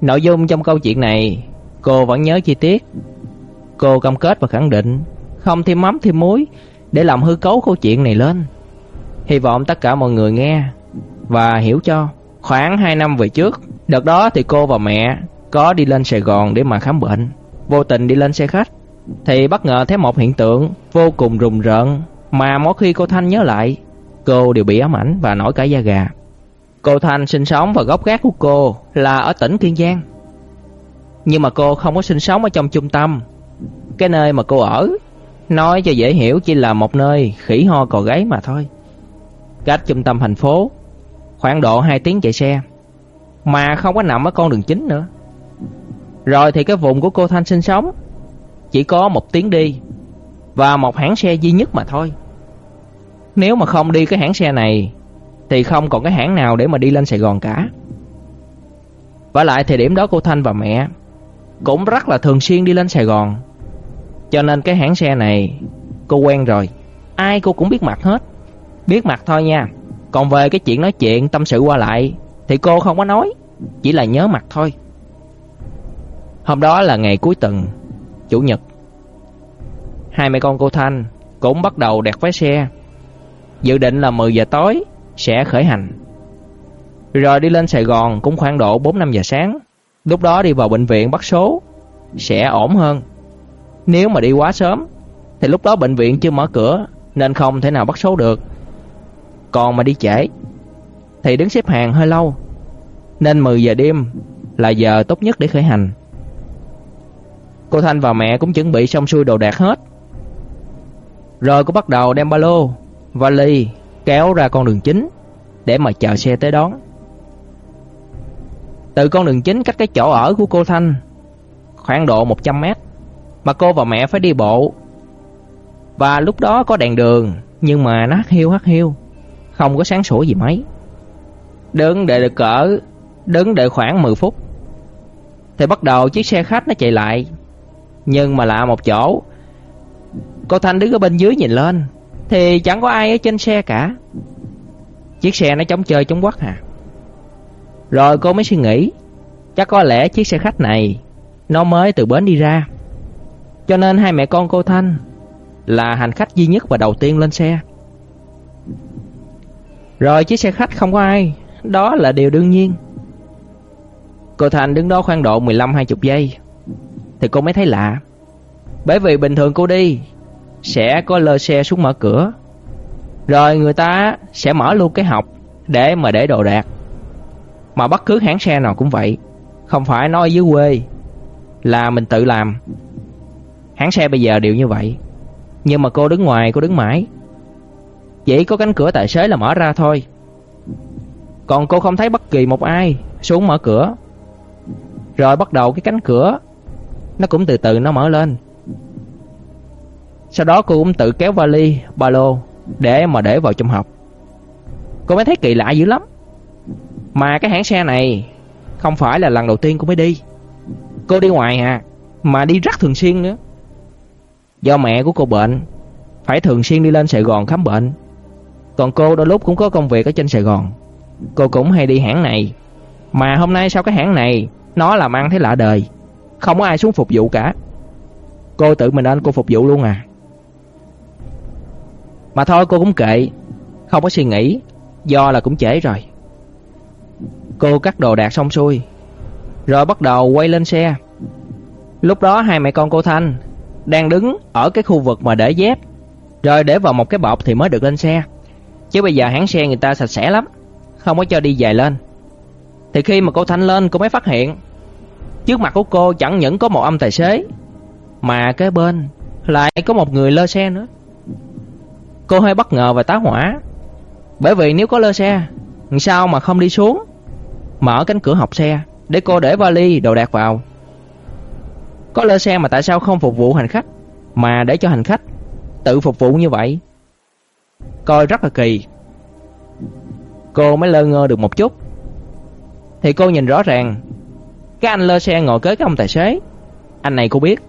Nội dung trong câu chuyện này cô vẫn nhớ chi tiết. Cô cam kết và khẳng định không thêm mắm thêm muối để làm hư cấu câu chuyện này lên. Hy vọng tất cả mọi người nghe và hiểu cho. Khoảng 2 năm về trước, đợt đó thì cô và mẹ có đi lên Sài Gòn để mà khám bệnh. Vô tình đi lên xe khách thì bất ngờ thấy một hiện tượng vô cùng rùng rợn mà mỗi khi cô Thanh nhớ lại, cô đều bị ám ảnh và nổi cả da gà. Cô Thanh sinh sống và gốc gác của cô là ở tỉnh Kiên Giang. Nhưng mà cô không có sinh sống ở trong trung tâm. Cái nơi mà cô ở, nói cho dễ hiểu chỉ là một nơi khỉ ho cò gáy mà thôi. Cách trung tâm thành phố khoảng độ 2 tiếng chạy xe, mà không có nằm ở con đường chính nữa. Rồi thì cái vùng của cô Thanh sinh sống chỉ có một tiếng đi và một hãng xe duy nhất mà thôi. Nếu mà không đi cái hãng xe này thì không còn cái hãng nào để mà đi lên Sài Gòn cả. Và lại thời điểm đó cô Thanh và mẹ cũng rất là thường xuyên đi lên Sài Gòn. Cho nên cái hãng xe này cô quen rồi, ai cô cũng biết mặt hết. Biết mặt thôi nha. Còn về cái chuyện nói chuyện tâm sự qua lại thì cô không có nói, chỉ là nhớ mặt thôi. Hôm đó là ngày cuối tuần, chủ nhật. Hai mẹ con cô Thanh cũng bắt đầu đặt vé xe. Dự định là 10 giờ tối sẽ khởi hành. Rồi đi lên Sài Gòn cũng khoảng độ 4-5 giờ sáng. Lúc đó đi vào bệnh viện bắt số sẽ ổn hơn. Nếu mà đi quá sớm thì lúc đó bệnh viện chưa mở cửa nên không thể nào bắt số được. Còn mà đi trễ thì đứng xếp hàng hơi lâu. Nên 10 giờ đêm là giờ tốt nhất để khởi hành. Cô Thanh và mẹ cũng chuẩn bị xong xuôi đồ đạc hết. Rồi cô bắt đầu đem ba lô, vali kéo ra con đường chính để mà chờ xe tới đón. Từ con đường chính cách cái chỗ ở của cô Thanh khoảng độ 100 mét mà cô và mẹ phải đi bộ. Và lúc đó có đèn đường nhưng mà nó hắt hiu hắt hiu, không có sáng sủa gì mấy. Đứng đợi được cỡ, đứng đợi khoảng 10 phút. Thì bắt đầu chiếc xe khách nó chạy lại. Nhưng mà lạ một chỗ, cô Thanh đứng ở bên dưới nhìn lên thì chẳng có ai ở trên xe cả. Chiếc xe nó chống chơi chống quắc hả à. Rồi cô mới suy nghĩ, chắc có lẽ chiếc xe khách này nó mới từ bến đi ra. Cho nên hai mẹ con cô Thanh là hành khách duy nhất và đầu tiên lên xe. Rồi chiếc xe khách không có ai, đó là điều đương nhiên. Cô Thanh đứng đó khoảng độ 15-20 giây thì cô mới thấy lạ. Bởi vì bình thường cô đi sẽ có lơ xe xuống mở cửa. Rồi người ta sẽ mở luôn cái học để mà để đồ đạc. Mà bất cứ hãng xe nào cũng vậy, không phải nói dưới quê là mình tự làm. Hãng xe bây giờ đều như vậy. Nhưng mà cô đứng ngoài, cô đứng mãi. Chỉ có cánh cửa tài xế là mở ra thôi. Còn cô không thấy bất kỳ một ai xuống mở cửa. Rồi bắt đầu cái cánh cửa nó cũng từ từ nó mở lên. Sau đó cô cũng tự kéo vali, ba lô để mà để vào trong hộp. Cô mới thấy kỳ lạ dữ lắm. Mà cái hãng xe này không phải là lần đầu tiên cô mới đi. Cô đi ngoài à, mà đi rất thường xuyên nữa. Do mẹ của cô bệnh, phải thường xuyên đi lên Sài Gòn khám bệnh. Còn cô đôi lúc cũng có công việc ở trên Sài Gòn. Cô cũng hay đi hãng này. Mà hôm nay sao cái hãng này nó làm ăn thấy lạ đời. Không có ai xuống phục vụ cả. Cô tự mình lên cô phục vụ luôn à. Mà thôi, cô cũng kệ. Không có suy nghĩ. Do là cũng trễ rồi. Cô cắt đồ đạc xong xuôi, Rồi bắt đầu quay lên xe. Lúc đó hai mẹ con cô Thanh Đang đứng ở cái khu vực mà để dép, Rồi để vào một cái bọc thì mới được lên xe. Chứ bây giờ hãng xe người ta sạch sẽ lắm, Không có cho đi dài lên. Thì khi mà cô Thanh lên, cô mới phát hiện, Trước mặt của cô chẳng những có một âm tài xế, Mà kế bên Lại có một người lơ xe nữa. Cô hơi bất ngờ và tá hỏa. Bởi vì nếu có lơ xe Sao mà không đi xuống? Mở cánh cửa học xe, Để cô để vali, đồ đạc vào. Có lơ xe mà tại sao không phục vụ hành khách? Mà để cho hành khách Tự phục vụ như vậy? Coi rất là kỳ. Cô mới lơ ngơ được một chút. Thì cô nhìn rõ ràng, Cái anh lơ xe ngồi kế cái ông tài xế. Anh này cô biết.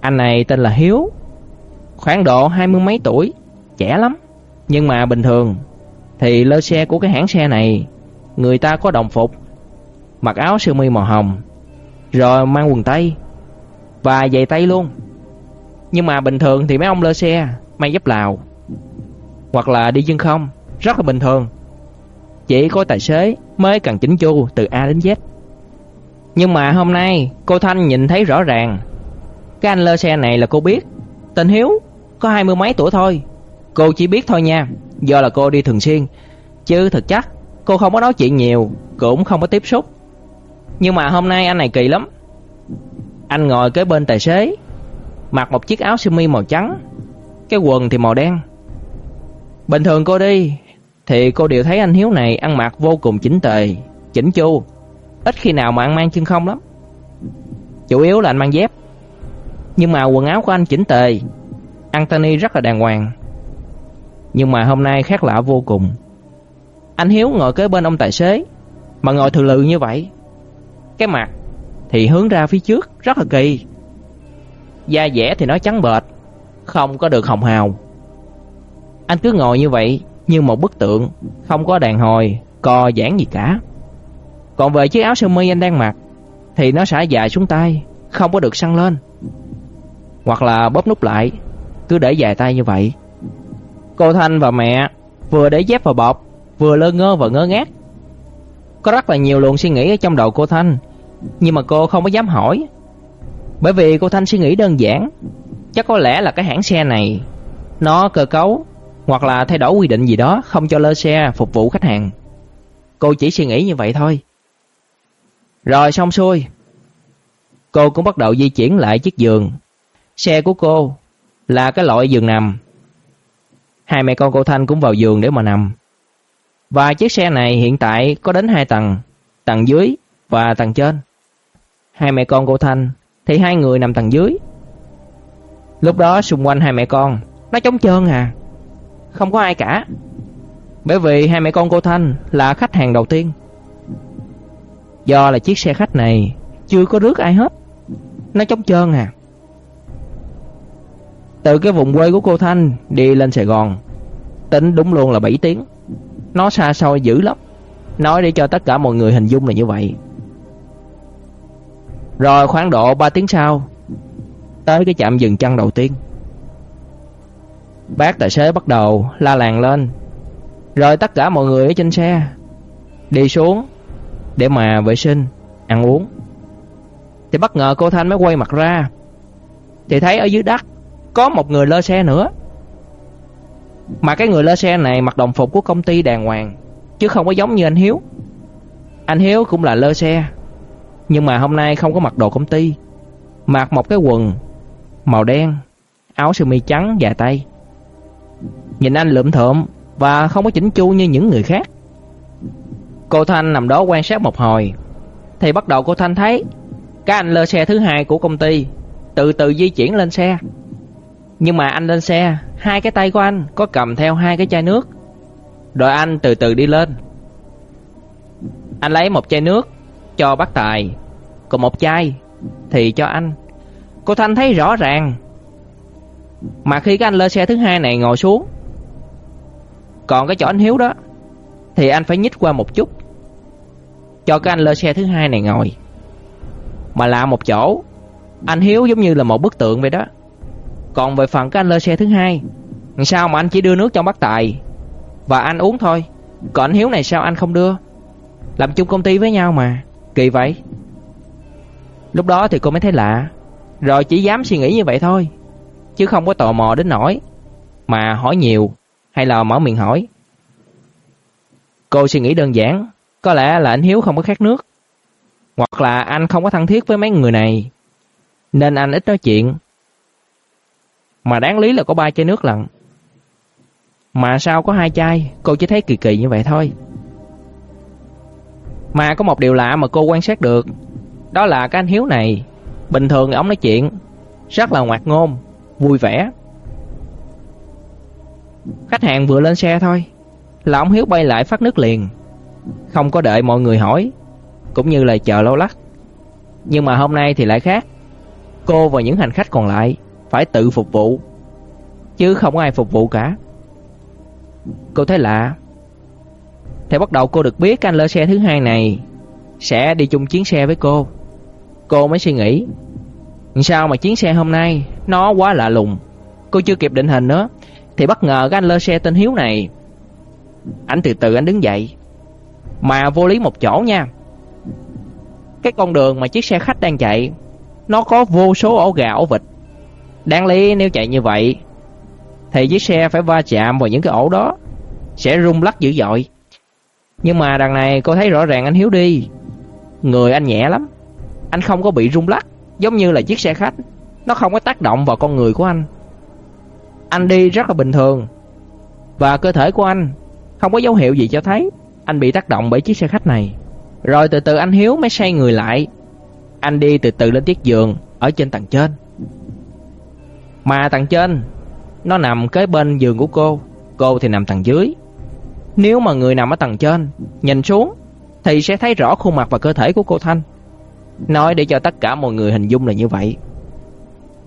Anh này tên là Hiếu khoảng độ hai mươi mấy tuổi, trẻ lắm. Nhưng mà bình thường thì lơ xe của cái hãng xe này người ta có đồng phục mặc áo sơ mi màu hồng, rồi mang quần tây và giày tây luôn. Nhưng mà bình thường thì mấy ông lơ xe mang dép Lào hoặc là đi chân không, rất là bình thường. Chỉ có tài xế mới cần chỉnh chu từ A đến Z. Nhưng mà hôm nay cô Thanh nhìn thấy rõ ràng Cái anh lơ xe này là cô biết Tên Hiếu, Có hai mươi mấy tuổi thôi. Cô chỉ biết thôi nha, Do là cô đi thường xuyên. Chứ thực chất, cô không có nói chuyện nhiều, Cũng không có tiếp xúc. Nhưng mà hôm nay anh này kỳ lắm. Anh ngồi kế bên tài xế, Mặc một chiếc áo sơ mi màu trắng, Cái quần thì màu đen. Bình thường cô đi, Thì cô đều thấy anh Hiếu này ăn mặc vô cùng chỉnh tề, Chỉnh chu. Ít khi nào mà ăn mang chân không lắm. Chủ yếu là anh mang dép. Nhưng mà quần áo của anh chỉnh tề. Anthony rất là đàng hoàng. Nhưng mà hôm nay khác lạ vô cùng. Anh Hiếu ngồi kế bên ông tài xế, Mà ngồi thừ lự như vậy. Cái mặt Thì hướng ra phía trước, Rất là kỳ. Da dẻ thì nó trắng bệch, Không có được hồng hào. Anh cứ ngồi như vậy, Như một bức tượng, Không có đàn hồi, Co giãn gì cả. Còn về chiếc áo sơ mi anh đang mặc, Thì nó xả dài xuống tay, Không có được săn lên. Hoặc là bóp nút lại. Cứ để dài tay như vậy. Cô Thanh và mẹ Vừa để dép vào bọc, Vừa lơ ngơ và ngơ ngác. Có rất là nhiều luồng suy nghĩ ở trong đầu cô Thanh, Nhưng mà cô không có dám hỏi. Bởi vì cô Thanh suy nghĩ đơn giản, Chắc có lẽ là cái hãng xe này, Nó cơ cấu Hoặc là thay đổi quy định gì đó Không cho lơ xe phục vụ khách hàng. Cô chỉ suy nghĩ như vậy thôi. Rồi xong xuôi. Cô cũng bắt đầu di chuyển lại chiếc giường. Xe của cô là cái loại giường nằm. Hai mẹ con cô Thanh cũng vào giường để mà nằm. Và chiếc xe này hiện tại có đến hai tầng, tầng dưới và tầng trên. Hai mẹ con cô Thanh thì hai người nằm tầng dưới. Lúc đó xung quanh hai mẹ con nó trống trơn à. Không có ai cả. Bởi vì hai mẹ con cô Thanh là khách hàng đầu tiên. Do là chiếc xe khách này chưa có rước ai hết. Nó trống trơn à. Từ cái vùng quê của cô Thanh đi lên Sài Gòn, tính đúng luôn là 7 tiếng. Nó xa xôi dữ lắm. Nói để cho tất cả mọi người hình dung là như vậy. Rồi khoảng độ 3 tiếng sau, tới cái trạm dừng chân đầu tiên. Bác tài xế bắt đầu la làng lên. Rồi tất cả mọi người ở trên xe đi xuống để mà vệ sinh, ăn uống. Thì bất ngờ cô Thanh mới quay mặt ra, thì thấy ở dưới đất có một người lơ xe nữa. Mà cái người lơ xe này mặc đồng phục của công ty đàng hoàng, chứ không có giống như anh Hiếu. Anh Hiếu cũng là lơ xe, nhưng mà hôm nay không có mặc đồ công ty, mặc một cái quần màu đen, áo sơ mi trắng dài tay. Nhìn anh lượm thượm và không có chỉnh chu như những người khác. Cô Thanh nằm đó quan sát một hồi Thì bắt đầu cô Thanh thấy Cái anh lơ xe thứ hai của công ty Từ từ di chuyển lên xe nhưng mà anh lên xe Hai cái tay của anh có cầm theo hai cái chai nước Rồi anh từ từ đi lên Anh lấy một chai nước Cho bác Tài Còn một chai Thì cho anh Cô Thanh thấy rõ ràng Mà khi cái anh lên xe thứ hai này ngồi xuống Còn cái chỗ anh Hiếu đó Thì anh phải nhích qua một chút cho cái anh lên xe thứ hai này ngồi. Mà lạ một chỗ, anh Hiếu giống như là một bức tượng vậy đó. Còn về phần cái anh lơ xe thứ hai, sao mà anh chỉ đưa nước trong bát Tài và anh uống thôi. Còn anh Hiếu này sao anh không đưa? Làm chung công ty với nhau mà, kỳ vậy. Lúc đó thì cô mới thấy lạ, rồi chỉ dám suy nghĩ như vậy thôi, chứ không có tò mò đến nỗi mà hỏi nhiều hay là mở miệng hỏi. Cô suy nghĩ đơn giản, có lẽ là anh Hiếu không có khát nước. Hoặc là anh không có thân thiết với mấy người này. Nên anh ít nói chuyện. Mà đáng lý là có ba chai nước lận. Mà sao có hai chai, cô chỉ thấy kỳ kỳ như vậy thôi. Mà có một điều lạ mà cô quan sát được. Đó là cái anh Hiếu này. Bình thường ông nói chuyện rất là ngoạc ngôn, vui vẻ. Khách hàng vừa lên xe thôi là ông Hiếu bay lại phát nước liền. Không có đợi mọi người hỏi Cũng như là chờ lâu lắc Nhưng mà hôm nay thì lại khác Cô và những hành khách còn lại phải tự phục vụ Chứ không có ai phục vụ cả Cô thấy lạ Thì bắt đầu cô được biết anh lơ xe thứ hai này sẽ đi chung chuyến xe với cô. Cô mới suy nghĩ, sao mà chuyến xe hôm nay nó quá lạ lùng. Cô chưa kịp định hình nữa thì bất ngờ cái anh lơ xe tên Hiếu này. Anh từ từ anh đứng dậy. Mà vô lý một chỗ nha. Cái con đường mà chiếc xe khách đang chạy nó có vô số ổ gà ổ vịt. Đáng lý nếu chạy như vậy thì chiếc xe phải va chạm vào những cái ổ đó sẽ rung lắc dữ dội. Nhưng mà đằng này cô thấy rõ ràng anh Hiếu đi, người anh nhẹ lắm. Anh không có bị rung lắc giống như là chiếc xe khách, nó không có tác động vào con người của anh. Anh đi rất là bình thường và cơ thể của anh không có dấu hiệu gì cho thấy anh bị tác động bởi chiếc xe khách này. Rồi từ từ anh Hiếu mới xoay người lại. Anh đi từ từ lên chiếc giường ở trên tầng trên. Mà tầng trên nó nằm kế bên giường của cô, cô thì nằm tầng dưới. Nếu mà người nằm ở tầng trên nhìn xuống thì sẽ thấy rõ khuôn mặt và cơ thể của cô Thanh. Nói để cho tất cả mọi người hình dung là như vậy.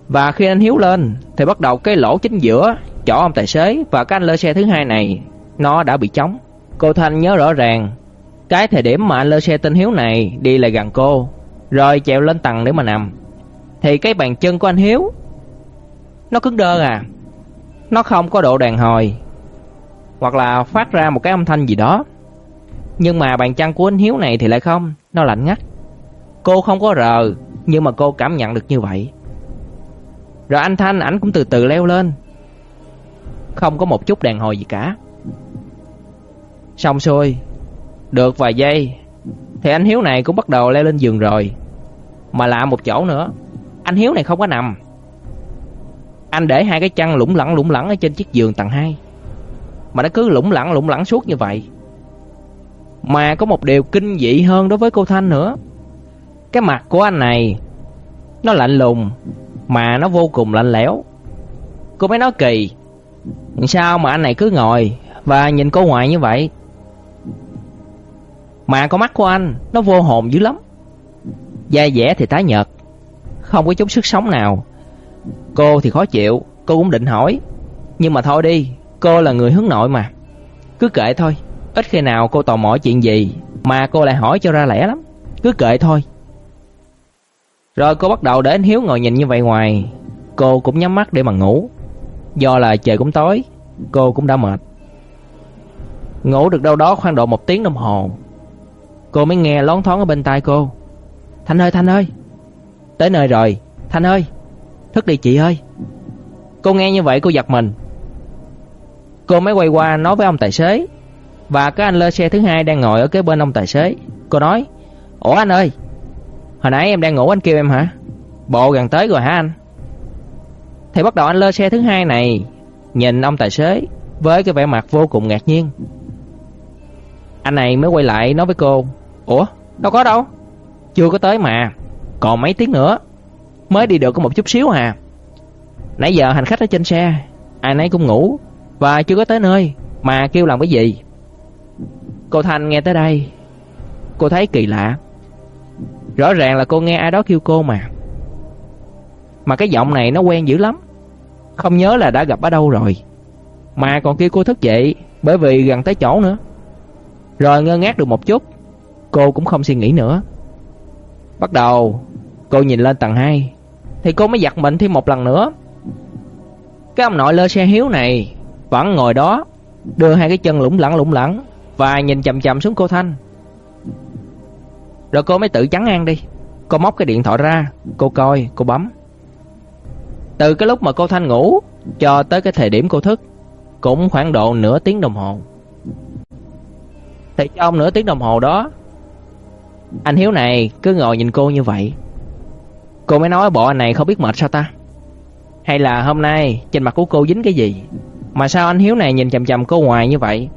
Và khi anh Hiếu lên thì bắt đầu cái lỗ chính giữa chỗ ông tài xế và cái anh lơ xe thứ hai này nó đã bị trống. Cô Thanh nhớ rõ ràng cái thời điểm mà anh lơ xe tên Hiếu này đi lại gần cô, rồi chèo lên tầng để mà nằm, thì cái bàn chân của anh Hiếu nó cứng đơ à. Nó không có độ đàn hồi hoặc là phát ra một cái âm thanh gì đó. Nhưng mà bàn chân của anh Hiếu này thì lại không, nó lạnh ngắt. Cô không có rờ, nhưng mà cô cảm nhận được như vậy. Rồi anh Thanh ảnh cũng từ từ leo lên. Không có một chút đàn hồi gì cả. Xong xuôi, được vài giây thì anh Hiếu này cũng bắt đầu leo lên giường rồi. Mà lạ một chỗ nữa, anh Hiếu này không có nằm. Anh để hai cái chân lủng lẳng lủng lẳng ở trên chiếc giường tầng 2 mà nó cứ lủng lẳng lủng lẳng suốt như vậy. Mà có một điều kinh dị hơn đối với cô Thanh nữa. Cái mặt của anh này nó lạnh lùng mà nó vô cùng lạnh lẽo. Cô mới nói kỳ, sao mà anh này cứ ngồi và nhìn cô ngoài như vậy? Mà con mắt của anh nó vô hồn dữ lắm. Da dẻ thì tái nhợt, không có chút sức sống nào. Cô thì khó chịu, cô cũng định hỏi, nhưng mà thôi đi, Cô là người hướng nội mà. Cứ kệ thôi Ít khi nào cô tò mò chuyện gì Mà cô lại hỏi cho ra lẽ lắm. Cứ kệ thôi. Rồi cô bắt đầu để anh Hiếu ngồi nhìn như vậy ngoài Cô cũng nhắm mắt để mà ngủ. Do là trời cũng tối Cô cũng đã mệt. Ngủ được đâu đó khoảng độ một tiếng đồng hồ. Cô mới nghe lón thoáng ở bên tai cô. Thanh ơi Thanh ơi Tới nơi rồi. Thanh ơi. Thức đi, chị ơi. Cô nghe như vậy, cô giật mình. Cô mới quay qua nói với ông tài xế. Và cái anh lơ xe thứ hai đang ngồi ở kế bên ông tài xế. Cô nói, Ủa anh ơi, Hồi nãy em đang ngủ anh kêu em hả? Bộ gần tới rồi hả anh? Thì bắt đầu anh lơ xe thứ hai này Nhìn ông tài xế Với cái vẻ mặt vô cùng ngạc nhiên. Anh này mới quay lại nói với cô, Ủa, đâu có đâu, Chưa có tới mà, Còn mấy tiếng nữa. Mới đi được có một chút xíu à. Nãy giờ hành khách ở trên xe, Ai nấy cũng ngủ và chưa có tới nơi Mà kêu làm cái gì. Cô Thanh nghe tới đây, Cô thấy kỳ lạ. Rõ ràng là cô nghe ai đó kêu cô mà. Mà cái giọng này nó quen dữ lắm. Không nhớ là đã gặp ở đâu rồi. Mà còn kêu cô thức dậy Bởi vì gần tới chỗ nữa. Rồi ngơ ngác được một chút, Cô cũng không suy nghĩ nữa. Bắt đầu, Cô nhìn lên tầng 2 thì cô mới giật mình thêm một lần nữa Cái ông nội lơ xe hiếu này vẫn ngồi đó, đưa hai cái chân lủng lẳng lủng lẳng và nhìn chằm chằm xuống cô Thanh. Rồi cô mới tự chắn ăn đi. Cô móc cái điện thoại ra, cô coi, cô bấm. Từ cái lúc mà cô Thanh ngủ cho tới cái thời điểm cô thức, cũng khoảng độ nửa tiếng đồng hồ. Thì trong nửa tiếng đồng hồ đó, anh Hiếu này cứ ngồi nhìn cô như vậy. Cô mới nói bộ anh này không biết mệt sao ta? Hay là hôm nay trên mặt của cô dính cái gì? Mà sao anh Hiếu này nhìn chằm chằm cô ngoài như vậy?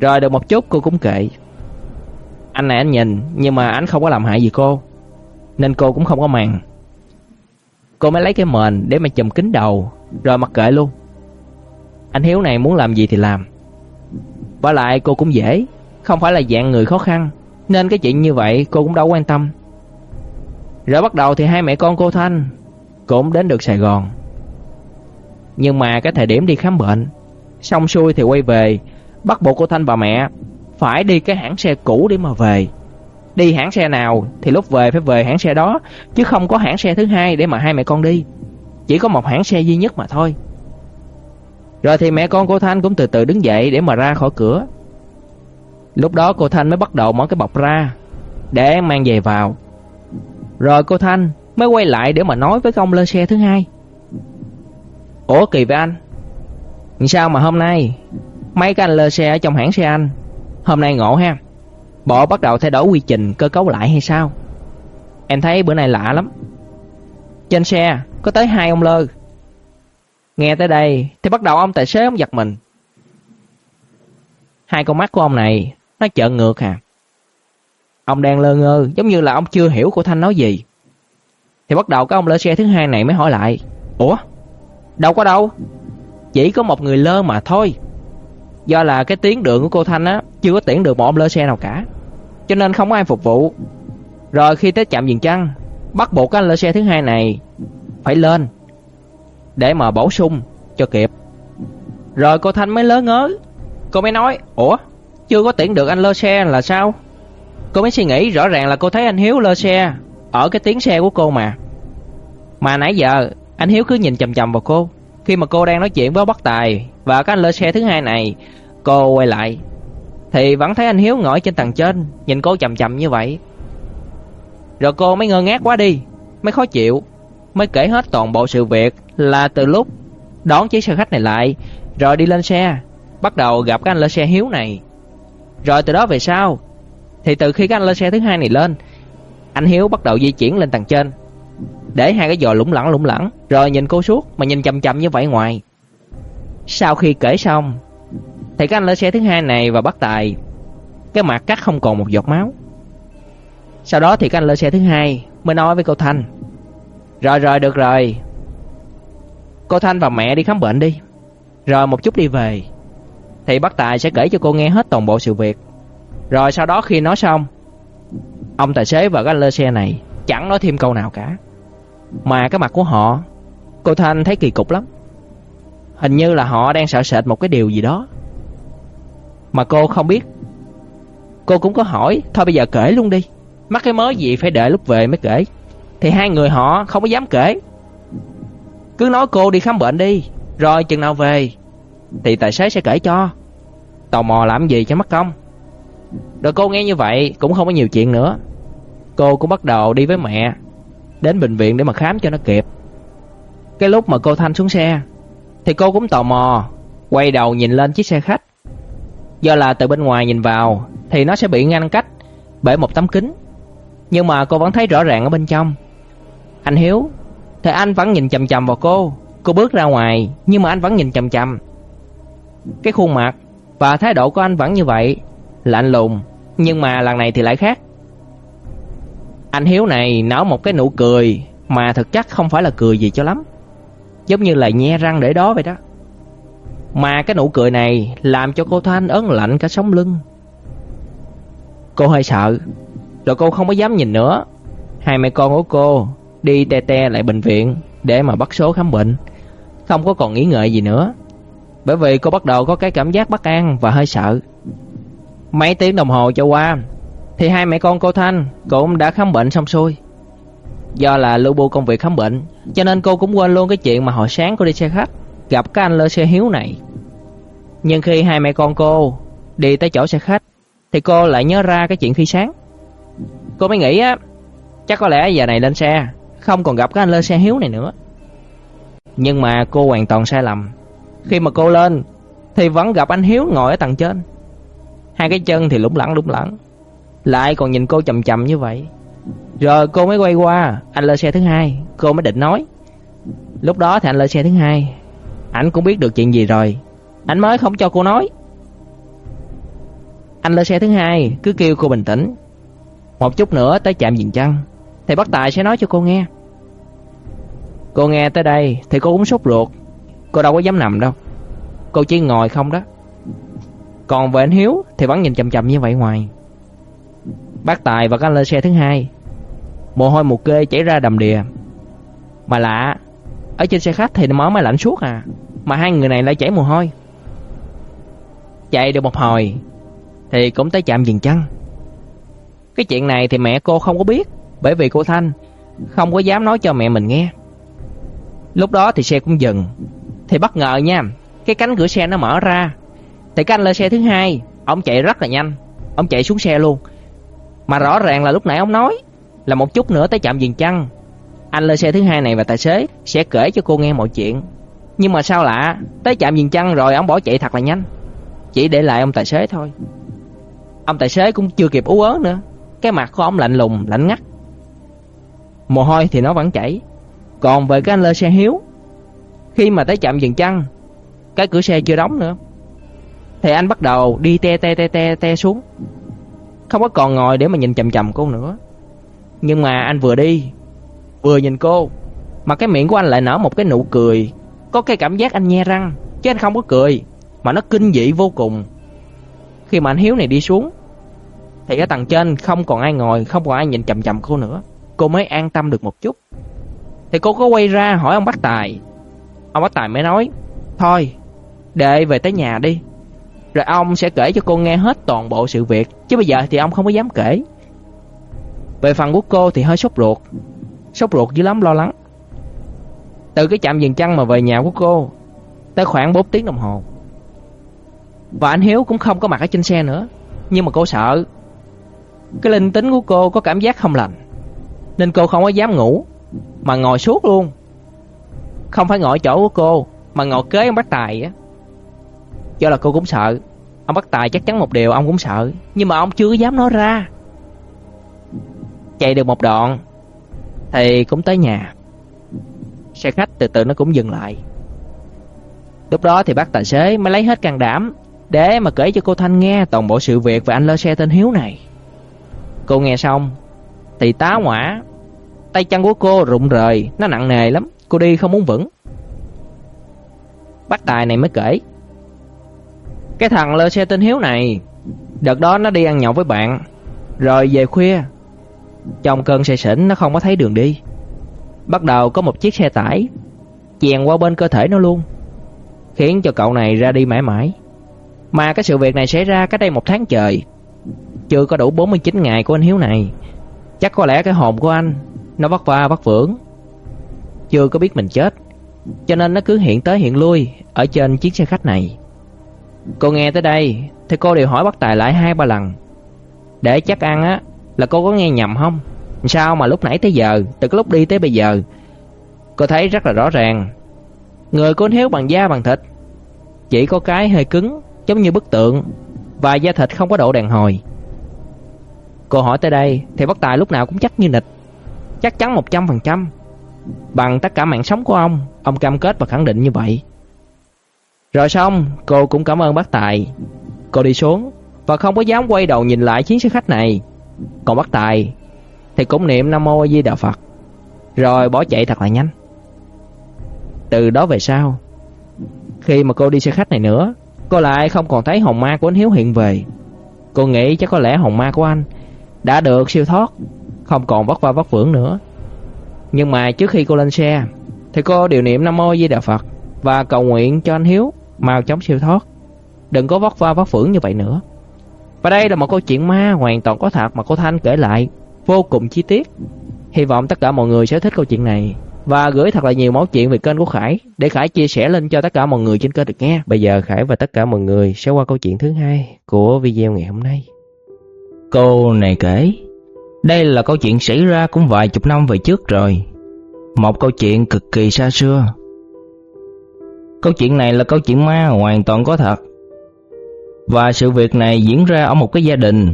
Rồi được một chút cô cũng kệ. Anh này anh nhìn, Nhưng mà anh không có làm hại gì cô, Nên cô cũng không có màng. Cô mới lấy cái mền để mà chùm kính đầu, Rồi mặc kệ luôn. Anh Hiếu này muốn làm gì thì làm. Và lại cô cũng dễ, Không phải là dạng người khó khăn, Nên cái chuyện như vậy cô cũng đâu quan tâm. Rồi bắt đầu thì hai mẹ con cô Thanh Cũng đến được Sài Gòn nhưng mà cái thời điểm đi khám bệnh Xong xuôi thì quay về Bắt buộc cô Thanh và mẹ phải đi cái hãng xe cũ để mà về. Đi hãng xe nào thì lúc về phải về hãng xe đó, chứ không có hãng xe thứ hai để mà hai mẹ con đi. Chỉ có một hãng xe duy nhất mà thôi. Rồi thì mẹ con cô Thanh cũng từ từ đứng dậy để mà ra khỏi cửa. Lúc đó cô Thanh mới bắt đầu mở cái bọc ra để mang về vào. Rồi cô Thanh mới quay lại để mà nói với công ông lơ xe thứ hai. Ủa kỳ với anh, sao mà hôm nay mấy cái anh lơ xe ở trong hãng xe anh hôm nay ngộ ha. Bộ bắt đầu thay đổi quy trình cơ cấu lại hay sao? Em thấy bữa nay lạ lắm. Trên xe có tới hai ông lơ. Nghe tới đây thì bắt đầu ông tài xế ông giật mình. Hai con mắt của ông này nó trợn ngược à. Ông đang lơ ngơ giống như là ông chưa hiểu cô Thanh nói gì. Thì bắt đầu cái ông lơ xe thứ hai này mới hỏi lại. Ủa? Đâu có đâu. Chỉ có một người lơ mà thôi. Do là cái tiếng đường của cô Thanh á chưa có tiễn được một ông lơ xe nào cả. Cho nên không có ai phục vụ. Rồi khi tới chạm dừng chân, bắt buộc cái anh lơ xe thứ hai này phải lên để mà bổ sung cho kịp. Rồi cô Thanh mới lớn ngớ. Cô mới nói, "Ủa, chưa có tiễn được anh lơ xe là sao?" Cô mới suy nghĩ rõ ràng là cô thấy anh Hiếu lơ xe ở cái tiếng xe của cô mà. Mà nãy giờ anh Hiếu cứ nhìn chằm chằm vào cô. Khi mà cô đang nói chuyện với Bắc Tài và cái anh lơ xe thứ hai này, cô quay lại thì vẫn thấy anh Hiếu ngồi trên tầng trên, nhìn cô chằm chằm như vậy. Rồi cô mới ngơ ngác quá đi, mới khó chịu, mới kể hết toàn bộ sự việc là từ lúc đón chiếc xe khách này lại, rồi đi lên xe, bắt đầu gặp cái anh lơ xe Hiếu này. Rồi từ đó về sau, thì từ khi cái anh lên xe thứ hai này lên, anh Hiếu bắt đầu di chuyển lên tầng trên, để hai cái giò lủng lẳng lủng lẳng, rồi nhìn cô suốt mà nhìn chằm chằm như vậy ngoài. Sau khi kể xong, thì cái anh lên xe thứ hai này và bắt tài, cái mặt cắt không còn một giọt máu. Sau đó thì cái anh lên xe thứ hai mới nói với cô Thanh, rồi rồi được rồi, cô Thanh và mẹ đi khám bệnh đi, rồi một chút đi về, thì bác tài sẽ kể cho cô nghe hết toàn bộ sự việc. Rồi sau đó khi nói xong, ông tài xế và cái lơ xe này chẳng nói thêm câu nào cả. Mà cái mặt của họ, cô Thanh thấy kỳ cục lắm. Hình như là họ đang sợ sệt một cái điều gì đó. Mà cô không biết. Cô cũng có hỏi, thôi bây giờ kể luôn đi. Mắc cái mớ gì phải đợi lúc về mới kể. Thì hai người họ không có dám kể. Cứ nói cô đi khám bệnh đi, rồi chừng nào về thì tài xế sẽ kể cho. Tò mò làm gì cho mất công. Rồi cô nghe như vậy cũng không có nhiều chuyện nữa. Cô cũng bắt đầu đi với mẹ đến bệnh viện để mà khám cho nó kịp. Cái lúc mà cô Thanh xuống xe thì cô cũng tò mò quay đầu nhìn lên chiếc xe khách. Do là từ bên ngoài nhìn vào thì nó sẽ bị ngăn cách bởi một tấm kính. Nhưng mà cô vẫn thấy rõ ràng ở bên trong. Anh Hiếu thì anh vẫn nhìn chằm chằm vào cô. Cô bước ra ngoài nhưng mà anh vẫn nhìn chằm chằm. Cái khuôn mặt và thái độ của anh vẫn như vậy, lạnh lùng, nhưng mà lần này thì lại khác. Anh Hiếu này nở một cái nụ cười mà thực chất không phải là cười gì cho lắm. Giống như là nhe răng để đó vậy đó. Mà cái nụ cười này làm cho cô Thanh ớn lạnh cả sống lưng. Cô hơi sợ, rồi cô không có dám nhìn nữa. Hai mẹ con của cô đi te te lại bệnh viện để mà bắt số khám bệnh. Không có còn nghĩ ngợi gì nữa. Bởi vì cô bắt đầu có cái cảm giác bất an và hơi sợ. Mấy tiếng đồng hồ cho qua thì hai mẹ con cô Thanh cũng đã khám bệnh xong xuôi. Do là lưu bu công việc khám bệnh, cho nên cô cũng quên luôn cái chuyện mà hồi sáng cô đi xe khách gặp cái anh lơ xe hiếu này. Nhưng khi hai mẹ con cô đi tới chỗ xe khách thì cô lại nhớ ra cái chuyện khi sáng. Cô mới nghĩ á, chắc có lẽ giờ này lên xe không còn gặp cái anh lơ xe hiếu này nữa. Nhưng mà cô hoàn toàn sai lầm. Khi mà cô lên thì vẫn gặp anh Hiếu ngồi ở tầng trên. Hai cái chân thì lủng lẳng lủng lẳng, lại còn nhìn cô chầm chầm như vậy. Rồi cô mới quay qua, anh lên xe thứ hai, cô mới định nói. Lúc đó thì anh lên xe thứ hai, anh cũng biết được chuyện gì rồi, anh mới không cho cô nói. Anh lên xe thứ hai, cứ kêu cô bình tĩnh. Một chút nữa tới chạm dừng chân, thì bác Tài sẽ nói cho cô nghe. Cô nghe tới đây thì cô cũng sốt ruột, cô đâu có dám nằm đâu. Cô chỉ ngồi không đó. Còn về anh Hiếu thì vẫn nhìn chầm chầm như vậy ngoài. Bác Tài và cái lên xe thứ hai Mồ hôi một kê chảy ra đầm đìa Mà lạ Ở trên xe khách thì nó mới lạnh suốt à Mà hai người này lại chảy mồ hôi Chạy được một hồi thì cũng tới chạm dừng chân. Cái chuyện này thì mẹ cô không có biết, bởi vì cô Thanh không có dám nói cho mẹ mình nghe. Lúc đó thì xe cũng dừng, thì bất ngờ nha, cái cánh cửa xe nó mở ra. Thì cái anh lên xe thứ hai, ông chạy rất là nhanh, ông chạy xuống xe luôn. Mà rõ ràng là lúc nãy ông nói là một chút nữa tới chạm dừng chân. Anh lên xe thứ hai này và tài xế sẽ kể cho cô nghe mọi chuyện. Nhưng mà sao lạ, tới chạm dừng chân rồi ông bỏ chạy thật là nhanh. Chỉ để lại ông tài xế thôi. Ông tài xế cũng chưa kịp ú ớ nữa, cái mặt của ông lạnh lùng, lạnh ngắt. Mồ hôi thì nó vẫn chảy. Còn về cái anh lơ xe hiếu, khi mà tới chạm dừng chân, cái cửa xe chưa đóng nữa. Thì anh bắt đầu đi te te te te te xuống. Không có còn ngồi để mà nhìn chằm chằm cô nữa. Nhưng mà anh vừa đi, vừa nhìn cô, mà cái miệng của anh lại nở một cái nụ cười, có cái cảm giác anh nhe răng, chứ anh không có cười, mà nó kinh dị vô cùng. Khi mà anh Hiếu này đi xuống, thì ở tầng trên không còn ai ngồi, không còn ai nhìn chằm chằm cô nữa. Cô mới an tâm được một chút. Thì cô có quay ra hỏi ông Bác Tài. Ông Bác Tài mới nói, thôi, để về tới nhà đi. Rồi ông sẽ kể cho cô nghe hết toàn bộ sự việc, chứ bây giờ thì ông không có dám kể. Về phần của cô thì hơi sốt ruột, sốt ruột dữ lắm lo lắng. Từ cái chạm dừng chân mà về nhà của cô, tới khoảng 4 tiếng đồng hồ. Và anh Hiếu cũng không có mặt ở trên xe nữa, nhưng mà cô sợ cái linh tính của cô có cảm giác không lành Nên cô không có dám ngủ Mà ngồi suốt luôn Không phải ngồi chỗ của cô Mà ngồi kế ông bác Tài á Do là cô cũng sợ. Ông bác Tài chắc chắn một điều ông cũng sợ. Nhưng mà ông chưa dám nói ra. Chạy được một đoạn, Thì cũng tới nhà. Xe khách từ từ nó cũng dừng lại. Lúc đó thì bác tài xế mới lấy hết can đảm Để mà kể cho cô Thanh nghe toàn bộ sự việc về anh lơ xe tên Hiếu này. Cô nghe xong Thì tá hỏa, Tay chân của cô rụng rời, Nó nặng nề lắm, Cô đi không muốn vững. Bác Tài này mới kể. Cái thằng lơ xe tên Hiếu này, Đợt đó nó đi ăn nhậu với bạn, Rồi về khuya, Trong cơn say xỉn nó không có thấy đường đi. Bắt đầu có một chiếc xe tải, Chèn qua bên cơ thể nó luôn, Khiến cho cậu này ra đi mãi mãi. Mà cái sự việc này xảy ra cách đây một tháng trời, chưa có đủ 49 ngày của anh Hiếu này. Chắc có lẽ cái hồn của anh Nó vất va vất vưởng, Chưa có biết mình chết, Cho nên nó cứ hiện tới hiện lui Ở trên chiếc xe khách này. Cô nghe tới đây, Thì cô đều hỏi bắt tài lại hai ba lần. Để chắc ăn á, Là cô có nghe nhầm không? Sao mà lúc nãy tới giờ, Từ cái lúc đi tới bây giờ, Cô thấy rất là rõ ràng. Người cô héo bằng da bằng thịt, Chỉ có cái hơi cứng, Giống như bức tượng, Và da thịt không có độ đàn hồi. Cô hỏi tới đây, thì bất tài lúc nào cũng chắc như nịch. Chắc chắn 100% Bằng tất cả mạng sống của ông Ông cam kết và khẳng định như vậy. Rồi xong cô cũng cảm ơn bác Tài. Cô đi xuống Và không có dám quay đầu nhìn lại chuyến xe khách này. Còn bác Tài Thì cũng niệm Nam Mô A Di Đà Phật. Rồi bỏ chạy thật là nhanh. Từ đó về sau Khi mà cô đi xe khách này nữa Cô lại không còn thấy hồn ma của anh Hiếu hiện về. Cô nghĩ chắc có lẽ hồn ma của anh đã được siêu thoát, không còn vất vả vất vưởng nữa. Nhưng mà trước khi cô lên xe, thì cô điều niệm Nam Mô a Di Đà Phật và cầu nguyện cho anh Hiếu mau chóng siêu thoát. Đừng có vất vả vất vưởng như vậy nữa. Và đây là một câu chuyện ma hoàn toàn có thật mà cô Thanh kể lại, vô cùng chi tiết. Hy vọng tất cả mọi người sẽ thích câu chuyện này và gửi thật là nhiều máu chuyện về kênh của Khải để Khải chia sẻ lên cho tất cả mọi người trên kênh được nghe. Bây giờ Khải và tất cả mọi người sẽ qua câu chuyện thứ hai của video ngày hôm nay. Cô này kể, đây là câu chuyện xảy ra cũng vài chục năm về trước rồi. Một câu chuyện cực kỳ xa xưa. Câu chuyện này là câu chuyện ma hoàn toàn có thật. Và sự việc này diễn ra ở một cái gia đình.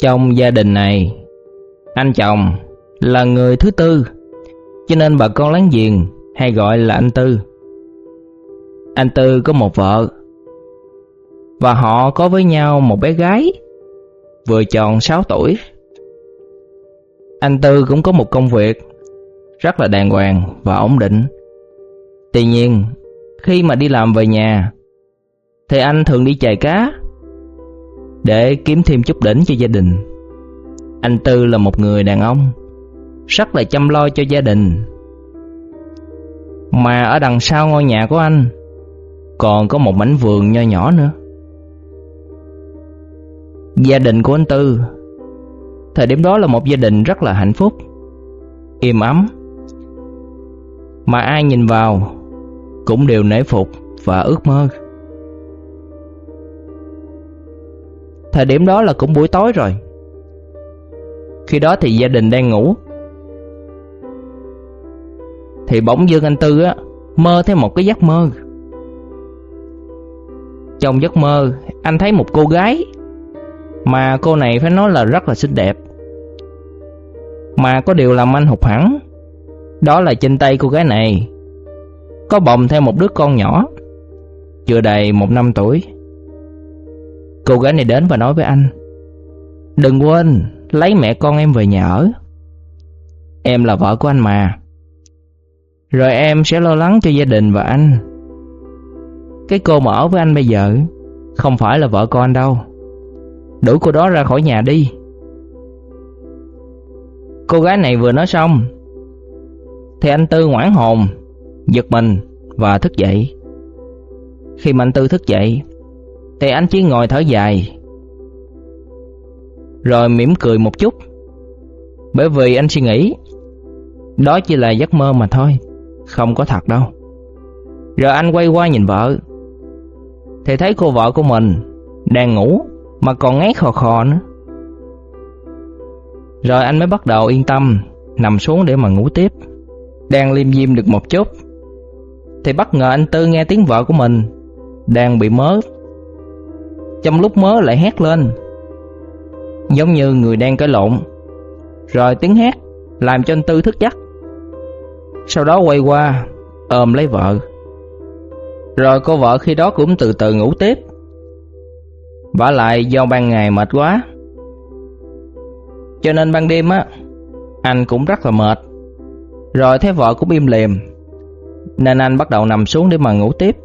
Trong gia đình này, anh chồng là người thứ tư, cho nên bà con láng giềng hay gọi là anh Tư. Anh Tư có một vợ và họ có với nhau một bé gái vừa tròn 6 tuổi. Anh Tư cũng có một công việc rất là đàng hoàng và ổn định. Tuy nhiên, khi mà đi làm về nhà, thì anh thường đi chài cá để kiếm thêm chút đỉnh cho gia đình. Anh Tư là một người đàn ông rất là chăm lo cho gia đình. Mà ở đằng sau ngôi nhà của anh còn có một mảnh vườn nho nhỏ nữa. Gia đình của anh Tư Thời điểm đó là một gia đình rất là hạnh phúc Im ấm Mà ai nhìn vào cũng đều nể phục và ước mơ. Thời điểm đó là cũng buổi tối rồi. Khi đó thì gia đình đang ngủ. Thì bỗng dưng anh Tư á, Mơ thấy một cái giấc mơ. Trong giấc mơ, Anh thấy một cô gái, Mà cô này phải nói là rất là xinh đẹp. Mà có điều làm anh hụt hẳn, Đó là trên tay cô gái này. Có bồng theo một đứa con nhỏ. Chưa đầy một năm tuổi. Cô gái này đến và nói với anh, Đừng quên, Lấy mẹ con em về nhà ở. Em là vợ của anh mà. Rồi em sẽ lo lắng cho gia đình và anh. Cái cô mà ở với anh bây giờ Không phải là vợ con anh đâu. Đuổi cô đó ra khỏi nhà đi. Cô gái này vừa nói xong, Thì anh Tư ngoãn hồn Giật mình Và thức dậy. Khi mạnh Tư thức dậy, thì anh chỉ ngồi thở dài, Rồi mỉm cười một chút. Bởi vì anh suy nghĩ, Đó chỉ là giấc mơ mà thôi, Không có thật đâu. Rồi anh quay qua nhìn vợ, Thì thấy cô vợ của mình Đang ngủ Mà còn ngáy khò khò nữa. Rồi anh mới bắt đầu yên tâm Nằm xuống để mà ngủ tiếp, Đang liêm diêm được một chút. Thì bất ngờ anh Tư nghe tiếng vợ của mình, Đang bị mớ. Trong lúc mớ lại hét lên, Giống như người đang cãi lộn. Rồi tiếng hét Làm cho anh Tư thức giấc. Sau đó quay qua, Ôm lấy vợ. Rồi cô vợ khi đó cũng từ từ ngủ tiếp. Vả lại do ban ngày mệt quá. Cho nên ban đêm á, Anh cũng rất là mệt. Rồi thấy vợ cũng im lìm. Nên anh bắt đầu nằm xuống để mà ngủ tiếp.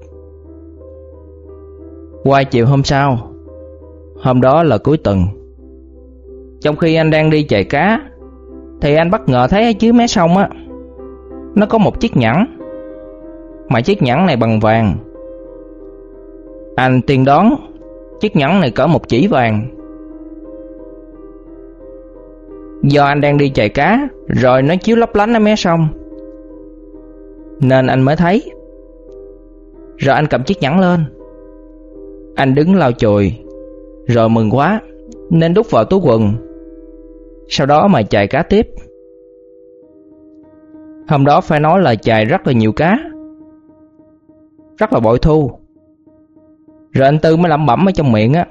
Qua chiều hôm sau, Hôm đó là cuối tuần. Trong khi anh đang đi chạy cá, Thì anh bất ngờ thấy ở dưới mé sông á, Nó có một chiếc nhẫn. Mà chiếc nhẫn này bằng vàng. Anh tiên đoán Chiếc nhẫn này cỡ một chỉ vàng. Do anh đang đi chạy cá, Rồi nó chiếu lấp lánh ở mé sông. Nên anh mới thấy. Rồi anh cầm chiếc nhẫn lên. Anh đứng lau chùi Rồi mừng quá, Nên đút vào túi quần. Sau đó mà chài cá tiếp. Hôm đó phải nói là chài rất là nhiều cá. Rất là bội thu. Rồi anh Tư mới lẩm bẩm ở trong miệng á.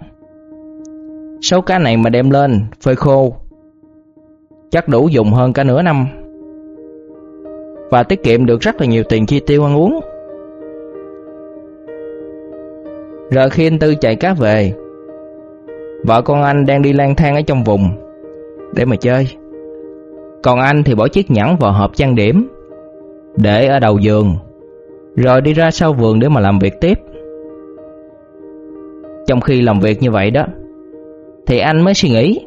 Số cá này mà đem lên, Phơi khô. Chắc đủ dùng hơn cả nửa năm. Và tiết kiệm được rất là nhiều tiền chi tiêu ăn uống. Rồi khi anh Tư chạy cá về, Vợ con anh đang đi lang thang ở trong vùng Để mà chơi. Còn anh thì bỏ chiếc nhẫn vào hộp trang điểm Để ở đầu giường, Rồi đi ra sau vườn để mà làm việc tiếp. Trong khi làm việc như vậy đó, Thì anh mới suy nghĩ,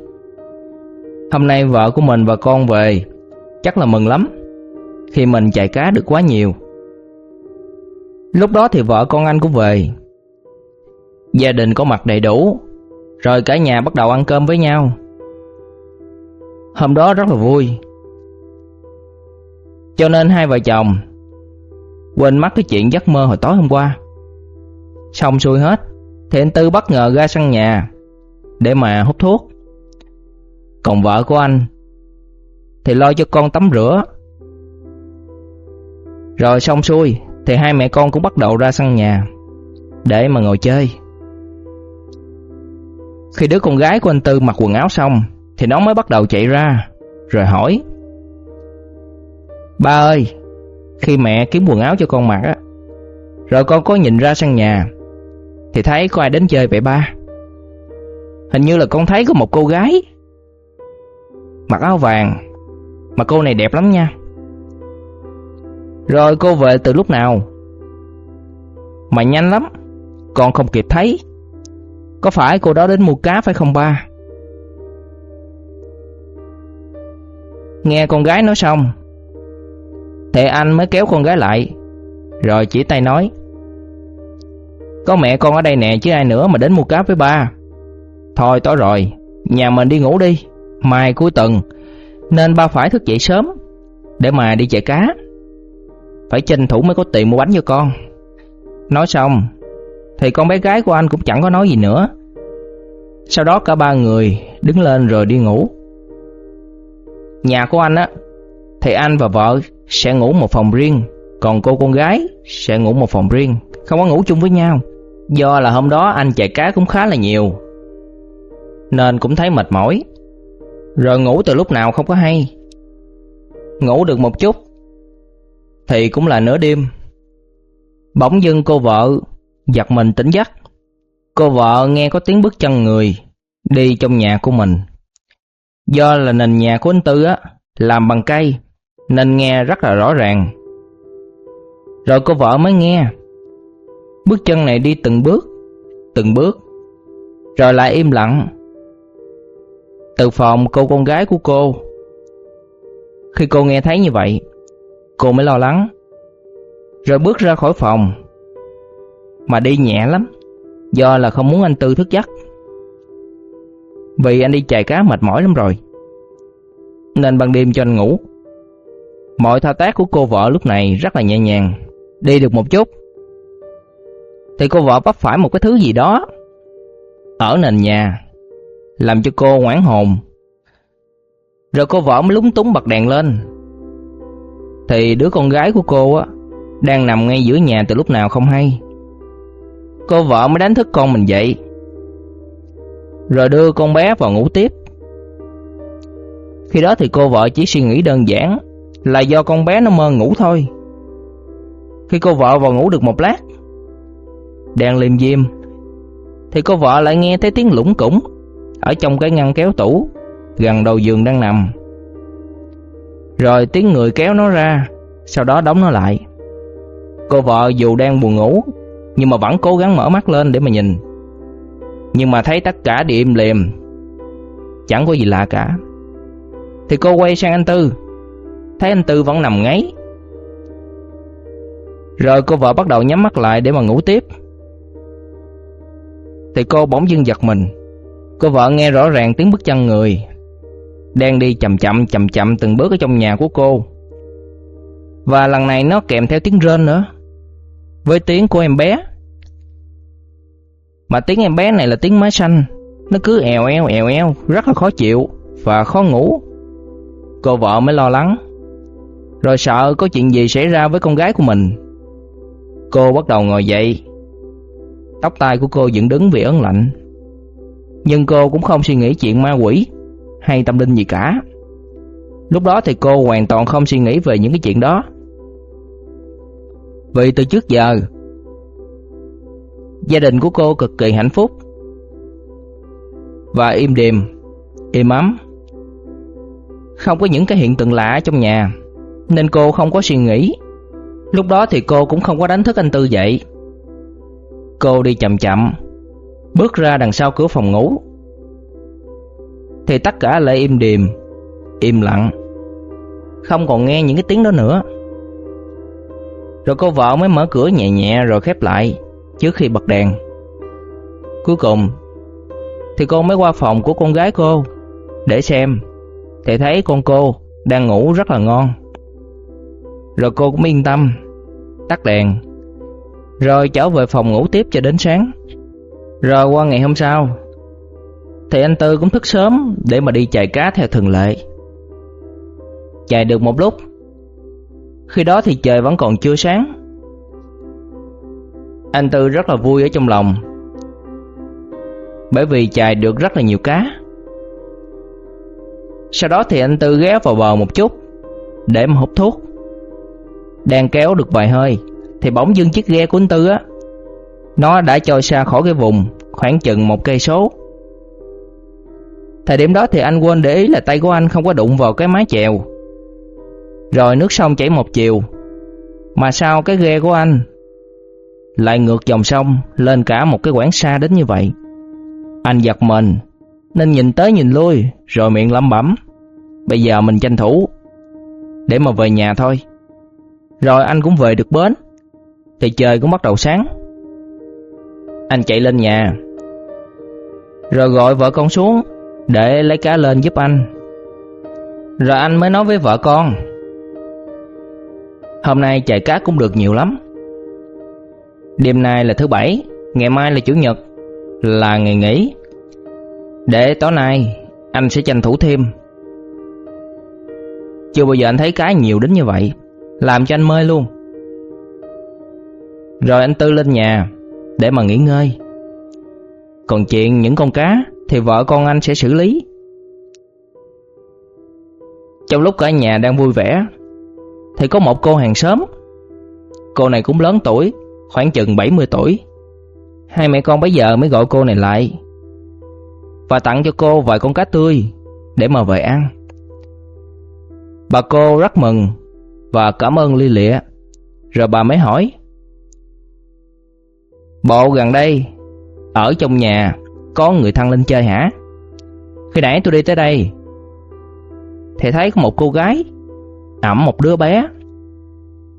Hôm nay vợ của mình và con về Chắc là mừng lắm. Khi mình chạy cá được quá nhiều. Lúc đó thì vợ con anh cũng về. Gia đình có mặt đầy đủ, Rồi cả nhà bắt đầu ăn cơm với nhau. Hôm đó rất là vui. Cho nên hai vợ chồng Quên mất cái chuyện giấc mơ hồi tối hôm qua. Xong xuôi hết, Thì anh Tư bất ngờ ra sân nhà Để mà hút thuốc. Còn vợ của anh Thì lo cho con tắm rửa. Rồi xong xuôi, Thì hai mẹ con cũng bắt đầu ra sân nhà, Để mà ngồi chơi. Khi đứa con gái của anh Tư mặc quần áo xong, Thì nó mới bắt đầu chạy ra, Rồi hỏi, Ba ơi, Khi mẹ kiếm quần áo cho con mặc á, Rồi con có nhìn ra sân nhà, Thì thấy có ai đến chơi vậy ba? Hình như là con thấy có một cô gái, Mặc áo vàng, Mà cô này đẹp lắm nha. Rồi cô về từ lúc nào Mà nhanh lắm Con không kịp thấy có phải cô đó đến mua cá phải không ba? Nghe con gái nói xong Thế anh mới kéo con gái lại Rồi chỉ tay nói Có mẹ con ở đây nè chứ ai nữa mà đến mua cá với ba Thôi tối rồi, nhà mình đi ngủ đi. Mai cuối tuần, nên ba phải thức dậy sớm để mà đi chạy cá. Phải tranh thủ mới có tiền mua bánh cho con. Nói xong, thì con bé gái của anh cũng chẳng có nói gì nữa. Sau đó cả ba người đứng lên rồi đi ngủ. Nhà của anh á, thì anh và vợ sẽ ngủ một phòng riêng, còn cô con gái sẽ ngủ một phòng riêng, không có ngủ chung với nhau. Do là hôm đó anh chạy cá cũng khá là nhiều, nên cũng thấy mệt mỏi. Rồi ngủ từ lúc nào không có hay. Ngủ được một chút thì cũng là nửa đêm. Bỗng dưng cô vợ giật mình tỉnh giấc. Cô vợ nghe có tiếng bước chân người đi trong nhà của mình. Do là nền nhà của anh Tư á làm bằng cây nên nghe rất là rõ ràng. Rồi cô vợ mới nghe. Bước chân này đi từng bước, từng bước, rồi lại im lặng. Từ phòng cô con gái của cô. Khi cô nghe thấy như vậy, cô mới lo lắng. Rồi bước ra khỏi phòng, mà đi nhẹ lắm, do là không muốn anh Tư thức giấc. Vì anh đi chài cá mệt mỏi lắm rồi, nên ban đêm cho anh ngủ. Mọi thao tác của cô vợ lúc này rất là nhẹ nhàng. Đi được một chút, thì cô vợ bắt phải một cái thứ gì đó ở nền nhà, làm cho cô hoảng hồn. Rồi cô vợ mới lúng túng bật đèn lên. Thì đứa con gái của cô á đang nằm ngay giữa nhà từ lúc nào không hay. Cô vợ mới đánh thức con mình dậy. Rồi đưa con bé vào ngủ tiếp. Khi đó thì cô vợ chỉ suy nghĩ đơn giản là do con bé nó mơ ngủ thôi. Khi cô vợ vào ngủ được một lát, đang liêm diêm, thì cô vợ lại nghe thấy tiếng lủng củng ở trong cái ngăn kéo tủ gần đầu giường đang nằm. Rồi tiếng người kéo nó ra, sau đó đóng nó lại. Cô vợ dù đang buồn ngủ, nhưng mà vẫn cố gắng mở mắt lên để mà nhìn. Nhưng mà thấy tất cả đều im lìm, chẳng có gì lạ cả. Thì cô quay sang anh Tư, thấy anh Tư vẫn nằm ngáy. Rồi cô vợ bắt đầu nhắm mắt lại để mà ngủ tiếp. Thì cô bỗng dưng giật mình. Cô vợ nghe rõ ràng tiếng bước chân người đang đi chậm chậm chậm chậm từng bước ở trong nhà của cô. Và lần này nó kèm theo tiếng rên nữa. Với tiếng của em bé. Mà tiếng em bé này là tiếng máy xanh, nó cứ èo eo èo eo, rất là khó chịu và khó ngủ. Cô vợ mới lo lắng rồi sợ có chuyện gì xảy ra với con gái của mình. Cô bắt đầu ngồi dậy. Tóc tai của cô dựng đứng vì ớn lạnh. Nhưng cô cũng không suy nghĩ chuyện ma quỷ hay tâm linh gì cả. Lúc đó thì cô hoàn toàn không suy nghĩ về những cái chuyện đó. Vì từ trước giờ, gia đình của cô cực kỳ hạnh phúc và im đềm, im ấm. Không có những cái hiện tượng lạ trong nhà nên cô không có suy nghĩ. Lúc đó thì cô cũng không có đánh thức anh Tư dậy. Cô đi chậm chậm, bước ra đằng sau cửa phòng ngủ. Thì tất cả lại im điềm, im lặng. Không còn nghe những cái tiếng đó nữa. Rồi cô vợ mới mở cửa nhẹ nhẹ rồi khép lại trước khi bật đèn. Cuối cùng thì cô mới qua phòng của con gái cô để xem thì thấy con cô đang ngủ rất là ngon. Rồi cô cũng yên tâm Tắt đèn Rồi trở về phòng ngủ tiếp cho đến sáng Rồi qua ngày hôm sau thì anh Tư cũng thức sớm Để mà đi chạy cá theo thường lệ. Chạy được một lúc, Khi đó thì trời vẫn còn chưa sáng. Anh Tư rất là vui ở trong lòng, Bởi vì chạy được rất là nhiều cá. Sau đó thì anh Tư ghé vào bờ một chút, Để mà hút thuốc. Đang kéo được vài hơi, thì bỗng dưng chiếc ghe của anh Tư á, nó đã trôi xa khỏi cái vùng khoảng chừng một cây số. Thời điểm đó thì anh quên để ý là tay của anh không có đụng vào cái mái chèo. Rồi nước sông chảy một chiều. Mà sao cái ghe của anh lại ngược dòng sông lên cả một cái quãng xa đến như vậy? Anh giật mình, nên nhìn tới nhìn lui, rồi miệng lẩm bẩm. Bây giờ mình tranh thủ để mà về nhà thôi. Rồi anh cũng về được bến, Thì trời cũng bắt đầu sáng Anh chạy lên nhà, Rồi gọi vợ con xuống để lấy cá lên giúp anh. Rồi anh mới nói với vợ con. Hôm nay chạy cá cũng được nhiều lắm. Đêm nay là thứ bảy, ngày mai là chủ nhật, là ngày nghỉ. Để tối nay anh sẽ tranh thủ thêm. Chưa bao giờ anh thấy cá nhiều đến như vậy, làm cho anh mê luôn. Rồi anh Tư lên nhà để mà nghỉ ngơi. Còn chuyện những con cá thì vợ con anh sẽ xử lý. Trong lúc cả nhà đang vui vẻ thì có một cô hàng xóm. Cô này cũng lớn tuổi, khoảng chừng 70 tuổi. Hai mẹ con bây giờ mới gọi cô này lại và tặng cho cô vài con cá tươi để mà về ăn. Bà cô rất mừng và cảm ơn ly lịa. Rồi bà mới hỏi: "Bộ gần đây ở trong nhà có người thân lên chơi hả? Khi nãy tôi đi tới đây thì thấy có một cô gái ẵm một đứa bé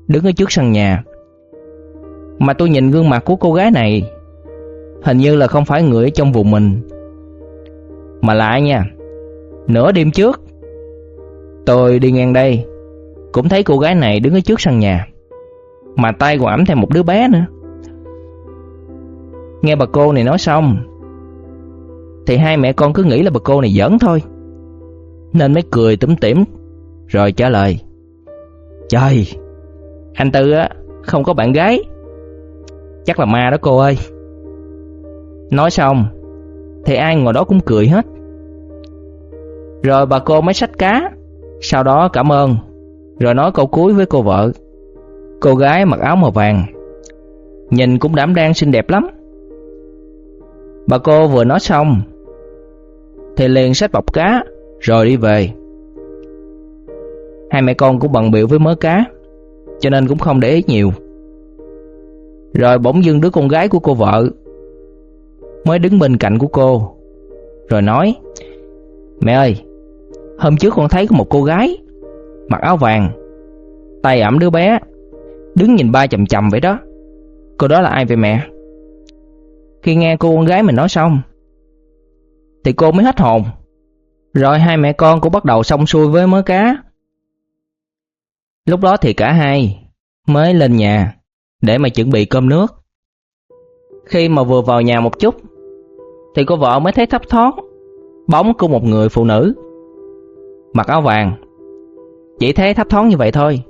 đứng ở trước sân nhà. Mà tôi nhìn gương mặt của cô gái này hình như là không phải người ở trong vùng mình. Mà lạ nha, nửa đêm trước tôi đi ngang đây cũng thấy cô gái này đứng ở trước sân nhà. Mà tay còn ẵm thêm một đứa bé nữa. Nghe bà cô này nói xong thì hai mẹ con cứ nghĩ là bà cô này giỡn thôi. Nên mới cười túm tỉm rồi trả lời: "Trời, anh Tư á không có bạn gái. Chắc là ma đó cô ơi." Nói xong thì ai ngồi đó cũng cười hết. Rồi bà cô mới xách cá, sau đó cảm ơn, rồi nói câu cuối với cô vợ. Cô gái mặc áo màu vàng, nhìn cũng đảm đang xinh đẹp lắm. Bà cô vừa nói xong thì liền xách bọc cá rồi đi về. Hai mẹ con cũng bận biểu với mớ cá, cho nên cũng không để ý nhiều. Rồi bỗng dưng đứa con gái của cô vợ mới đứng bên cạnh của cô, rồi nói: "Mẹ ơi, hôm trước con thấy có một cô gái mặc áo vàng, tay ẵm đứa bé, đứng nhìn ba chầm chầm vậy đó. Cô đó là ai vậy mẹ?" Khi nghe cô con gái mình nói xong, thì cô mới hết hồn. Rồi hai mẹ con cũng bắt đầu xong xuôi với mớ cá. Lúc đó thì cả hai mới lên nhà để mà chuẩn bị cơm nước. Khi mà vừa vào nhà một chút thì cô vợ mới thấy thấp thoáng bóng của một người phụ nữ mặc áo vàng. Chỉ thấy thấp thoáng như vậy thôi.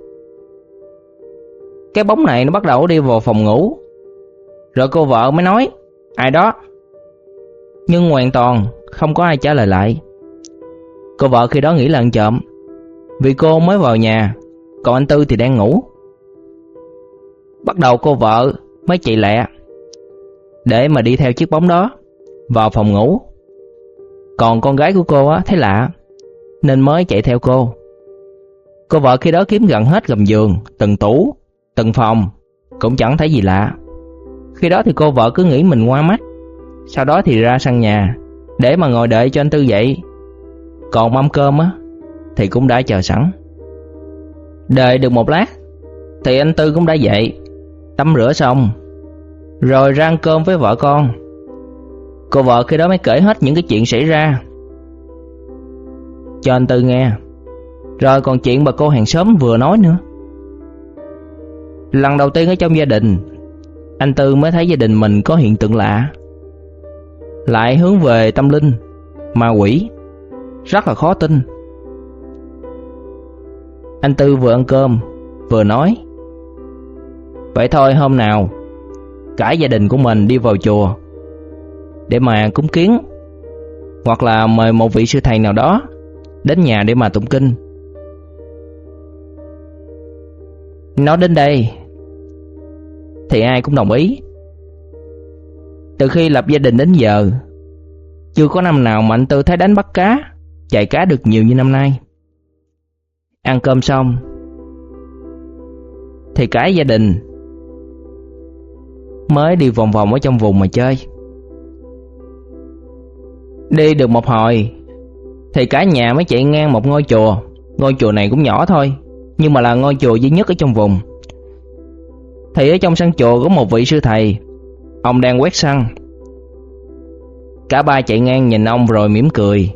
Cái bóng này nó bắt đầu đi vào phòng ngủ. Rồi cô vợ mới nói, ai đó? Nhưng hoàn toàn không có ai trả lời lại. Cô vợ khi đó nghĩ là ăn trộm, vì cô mới vào nhà, còn anh Tư thì đang ngủ. Bắt đầu cô vợ mới chạy lẹ để mà đi theo chiếc bóng đó vào phòng ngủ. Còn con gái của cô á thấy lạ nên mới chạy theo cô. Cô vợ khi đó kiếm gần hết gầm giường, từng tủ, từng phòng, cũng chẳng thấy gì lạ. Khi đó thì cô vợ cứ nghĩ mình ngoa mắt, sau đó thì ra sân nhà để mà ngồi đợi cho anh Tư dậy. Còn mâm cơm á thì cũng đã chờ sẵn. Đợi được một lát thì anh Tư cũng đã dậy, tắm rửa xong, rồi ra ăn cơm với vợ con. Cô vợ khi đó mới kể hết những cái chuyện xảy ra cho anh Tư nghe. Rồi còn chuyện bà cô hàng xóm vừa nói nữa. Lần đầu tiên ở trong gia đình, anh Tư mới thấy gia đình mình có hiện tượng lạ. Lại hướng về tâm linh, ma quỷ, rất là khó tin. Anh Tư vừa ăn cơm, vừa nói Vậy thôi hôm nào Cả gia đình của mình đi vào chùa Để mà cúng kiến Hoặc là mời một vị sư thầy nào đó Đến nhà để mà tụng kinh. Nói đến đây Thì ai cũng đồng ý. Từ khi lập gia đình đến giờ, Chưa có năm nào mà anh Tư thấy đánh bắt cá, Chạy cá được nhiều như năm nay. Ăn cơm xong, Thì cả gia đình Mới đi vòng vòng ở trong vùng mà chơi. Đi được một hồi, Thì cả nhà mới chạy ngang một ngôi chùa. Ngôi chùa này cũng nhỏ thôi, Nhưng mà là ngôi chùa duy nhất ở trong vùng. Thì ở trong sân chùa có một vị sư thầy Ông đang quét sân Cả ba chạy ngang nhìn ông rồi mỉm cười.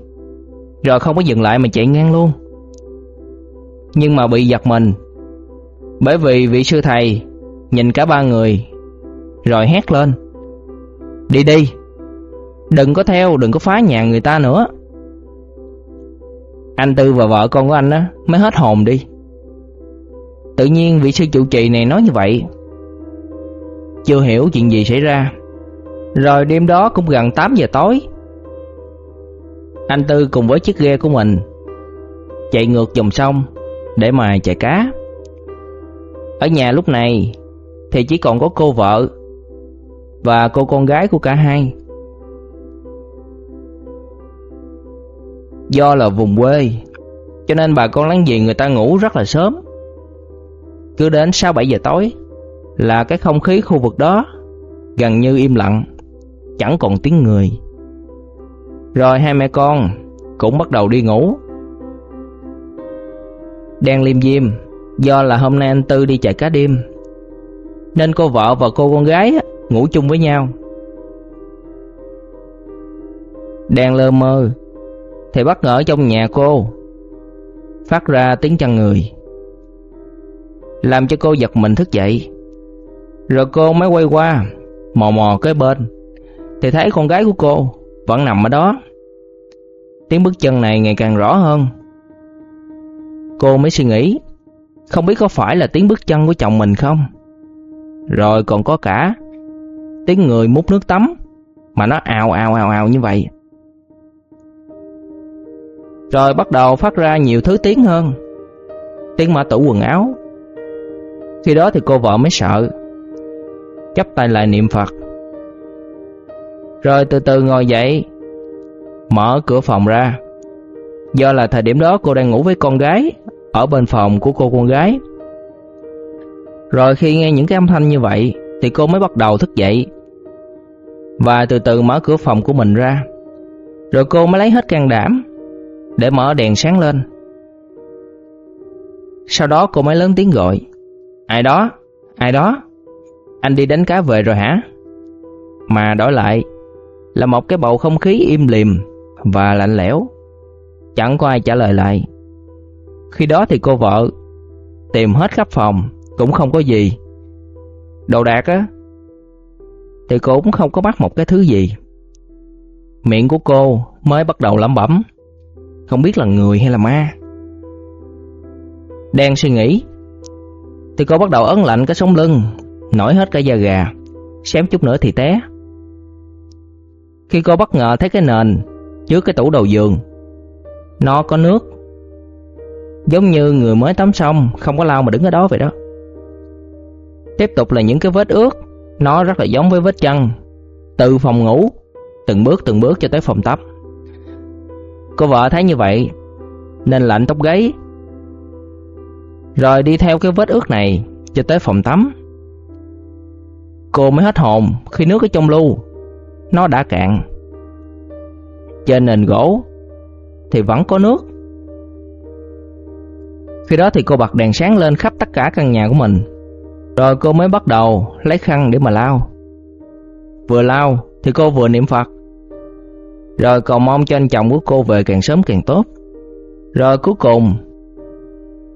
Rồi không có dừng lại mà chạy ngang luôn. Nhưng mà bị giật mình. Bởi vì vị sư thầy Nhìn cả ba người Rồi hét lên. Đi đi Đừng có theo, đừng có phá nhà người ta nữa. Anh Tư và vợ con của anh á Mới hết hồn đi. Tự nhiên vị sư trụ trì này nói như vậy. Chưa hiểu chuyện gì xảy ra. Rồi đêm đó cũng gần 8 giờ tối. Anh Tư cùng với chiếc ghe của mình Chạy ngược dòng sông Để mà chạy cá. Ở nhà lúc này Thì chỉ còn có cô vợ Và cô con gái của cả hai. Do là vùng quê, Cho nên bà con láng giềng người ta ngủ rất là sớm. Cứ đến 6-7 giờ tối là cái không khí khu vực đó Gần như im lặng, Chẳng còn tiếng người. Rồi hai mẹ con Cũng bắt đầu đi ngủ. Đang liêm diêm, Do là hôm nay anh Tư đi chạy cá đêm, Nên cô vợ và cô con gái Ngủ chung với nhau. Đang lơ mơ Thì bất ngờ trong nhà cô Phát ra tiếng chân người, làm cho cô giật mình thức dậy. Rồi cô mới quay qua, mò mò kế bên, thì thấy con gái của cô vẫn nằm ở đó. Tiếng bước chân này ngày càng rõ hơn. Cô mới suy nghĩ, không biết có phải là tiếng bước chân của chồng mình không? Rồi còn có cả tiếng người múc nước tắm mà nó ào ào ào ào như vậy. Rồi bắt đầu phát ra nhiều thứ tiếng hơn. Tiếng mở tủ quần áo, khi đó thì cô vợ mới sợ chắp tay lại niệm Phật. Rồi từ từ ngồi dậy, Mở cửa phòng ra. Do là thời điểm đó cô đang ngủ với con gái, Ở bên phòng của cô con gái. Rồi khi nghe những cái âm thanh như vậy, Thì cô mới bắt đầu thức dậy Và từ từ mở cửa phòng của mình ra. Rồi cô mới lấy hết can đảm Để mở đèn sáng lên. Sau đó cô mới lớn tiếng gọi, Ai đó? Ai đó? Anh đi đánh cá về rồi hả? Mà đổi lại là một cái bầu không khí im lìm và lạnh lẽo. Chẳng có ai trả lời lại. Khi đó thì cô vợ tìm hết khắp phòng cũng không có gì. Đồ đạc á thì cô cũng không có bắt một cái thứ gì. Miệng của cô mới bắt đầu lẩm bẩm, không biết là người hay là ma. Đang suy nghĩ thì cô bắt đầu ấn lạnh cái sống lưng, nổi hết cả da gà, xém chút nữa thì té. Khi cô bất ngờ thấy cái nền trước cái tủ đầu giường, nó có nước. Giống như người mới tắm xong không có lau mà đứng ở đó vậy đó. Tiếp tục là những cái vết ướt, nó rất là giống với vết chân từ phòng ngủ từng bước từng bước cho tới phòng tắm. Cô vợ thấy như vậy nên lạnh tóc gáy rồi đi theo cái vết ướt này cho tới phòng tắm. Cô mới hết hồn khi nước ở trong lu nó đã cạn. Trên nền gỗ thì vẫn có nước. Khi đó thì cô bật đèn sáng lên khắp tất cả căn nhà của mình. Rồi cô mới bắt đầu lấy khăn để mà lau. Vừa lau thì cô vừa niệm Phật. Rồi cầu mong cho anh chồng của cô về càng sớm càng tốt. Rồi cuối cùng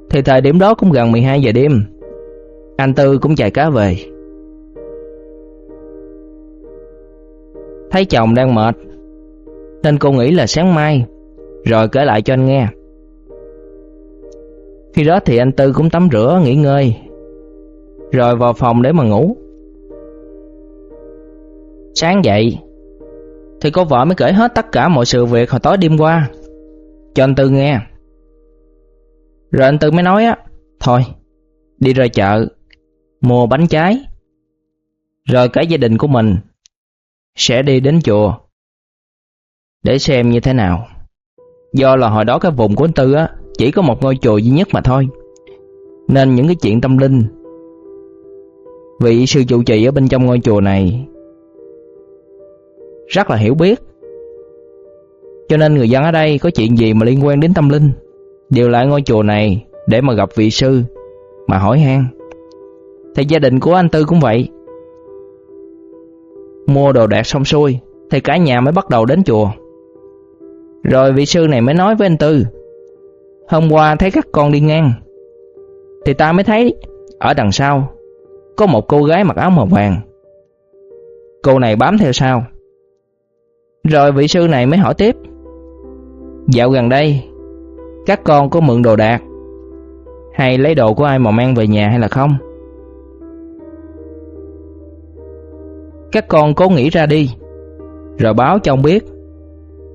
thì thời điểm đó cũng gần 12 giờ đêm Anh Tư cũng chạy cá về Thấy chồng đang mệt Nên cô nghĩ là sáng mai Rồi kể lại cho anh nghe Khi đó thì anh Tư cũng tắm rửa nghỉ ngơi Rồi vào phòng để mà ngủ Sáng dậy Thì cô vợ mới kể hết tất cả mọi sự việc hồi tối đêm qua Cho anh Tư nghe rồi anh Tư mới nói á, thôi, đi ra chợ, mua bánh trái. Rồi cả gia đình của mình sẽ đi đến chùa để xem như thế nào. Do là hồi đó cái vùng của anh Tư á, chỉ có một ngôi chùa duy nhất mà thôi. Nên những cái chuyện tâm linh vị sư trụ trì ở bên trong ngôi chùa này rất là hiểu biết. Cho nên người dân ở đây có chuyện gì mà liên quan đến tâm linh đều lại ngôi chùa này để mà gặp vị sư mà hỏi han. Thì gia đình của anh Tư cũng vậy. Mua đồ đạc xong xuôi thì cả nhà mới bắt đầu đến chùa. Rồi vị sư này mới nói với anh Tư, hôm qua thấy các con đi ngang, thì ta mới thấy ở đằng sau có một cô gái mặc áo màu vàng. Cô này bám theo sau. Rồi vị sư này mới hỏi tiếp, dạo gần đây các con có mượn đồ đạc hay lấy đồ của ai mà mang về nhà hay là không? Các con cố nghĩ ra đi, rồi báo cho ông biết,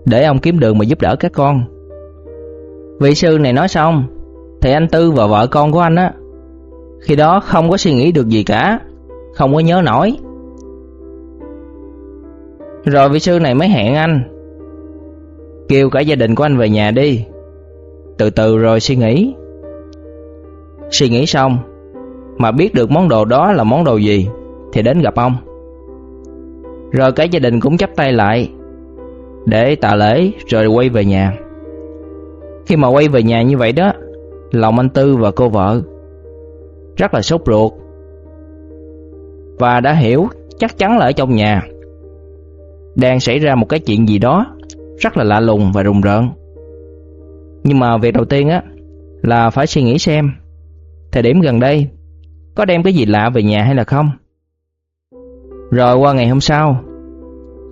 để ông kiếm đường mà giúp đỡ các con. Vị sư này nói xong, thì anh Tư và vợ con của anh á, khi đó không có suy nghĩ được gì cả, không có nhớ nổi. Rồi vị sư này mới hẹn anh, kêu cả gia đình của anh về nhà đi, từ từ rồi suy nghĩ. Suy nghĩ xong, mà biết được món đồ đó là món đồ gì, thì đến gặp ông. Rồi cả gia đình cũng chắp tay lại Để tạ lễ rồi quay về nhà. Khi mà quay về nhà như vậy đó, Lòng anh Tư và cô vợ Rất là sốt ruột Và đã hiểu chắc chắn là ở trong nhà Đang xảy ra một cái chuyện gì đó Rất là lạ lùng và rùng rợn. Nhưng mà việc đầu tiên á, Là phải suy nghĩ xem Thời điểm gần đây Có đem cái gì lạ về nhà hay là không rồi qua ngày hôm sau,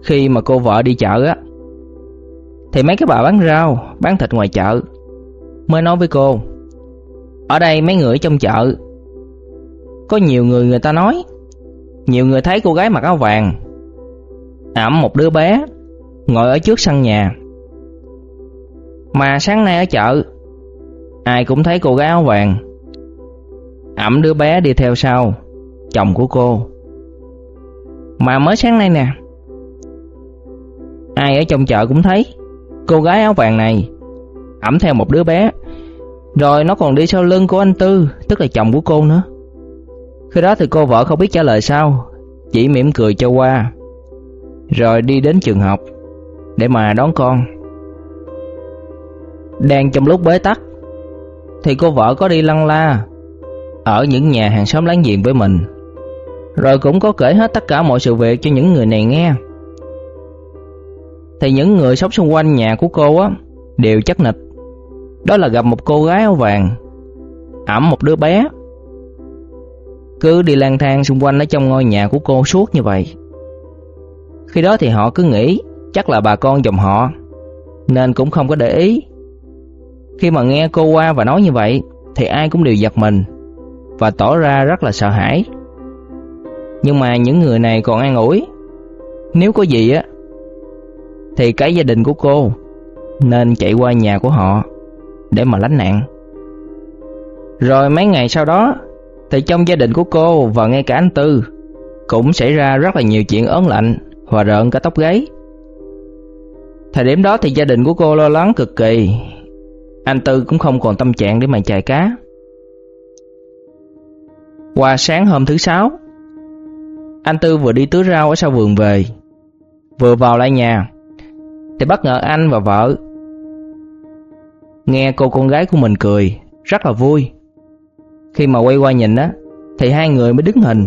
Khi mà cô vợ đi chợ á, Thì mấy cái bà bán rau, Bán thịt ngoài chợ Mới nói với cô, Ở đây mấy người trong chợ, Có nhiều người người ta nói, Nhiều người thấy cô gái mặc áo vàng, ẵm một đứa bé Ngồi ở trước sân nhà. Mà sáng nay ở chợ, Ai cũng thấy cô gái áo vàng, ẵm đứa bé đi theo sau, Chồng của cô mà mới sáng nay nè. Ai ở trong chợ cũng thấy, Cô gái áo vàng này ẩm theo một đứa bé. Rồi nó còn đi sau lưng của anh Tư, Tức là chồng của cô nữa. Khi đó thì cô vợ không biết trả lời sao, Chỉ mỉm cười cho qua. Rồi đi đến trường học Để mà đón con. Đang trong lúc bế tắc, Thì cô vợ có đi lăn la Ở những nhà hàng xóm láng giềng với mình rồi cũng có kể hết tất cả mọi sự việc cho những người này nghe. Thì những người sống xung quanh nhà của cô á đều chắc nịch. Đó là gặp một cô gái áo vàng, ẵm một đứa bé. Cứ đi lang thang xung quanh ở trong ngôi nhà của cô suốt như vậy. Khi đó thì họ cứ nghĩ chắc là bà con dòng họ, nên cũng không có để ý. Khi mà nghe cô qua và nói như vậy, thì ai cũng đều giật mình và tỏ ra rất là sợ hãi. Nhưng mà những người này còn an ủi. Nếu có gì á, Thì cái gia đình của cô Nên chạy qua nhà của họ Để mà lánh nạn. Rồi mấy ngày sau đó, Thì trong gia đình của cô Và ngay cả anh Tư Cũng xảy ra rất là nhiều chuyện ớn lạnh, hòa rợn cả tóc gáy. Thời điểm đó thì gia đình của cô lo lắng cực kỳ. Anh Tư cũng không còn tâm trạng để mà chài cá. Qua sáng hôm thứ sáu anh Tư vừa đi tưới rau ở sau vườn về, Vừa vào lại nhà, Thì bất ngờ anh và vợ Nghe cô con gái của mình cười, Rất là vui. Khi mà quay qua nhìn á, Thì hai người mới đứng hình.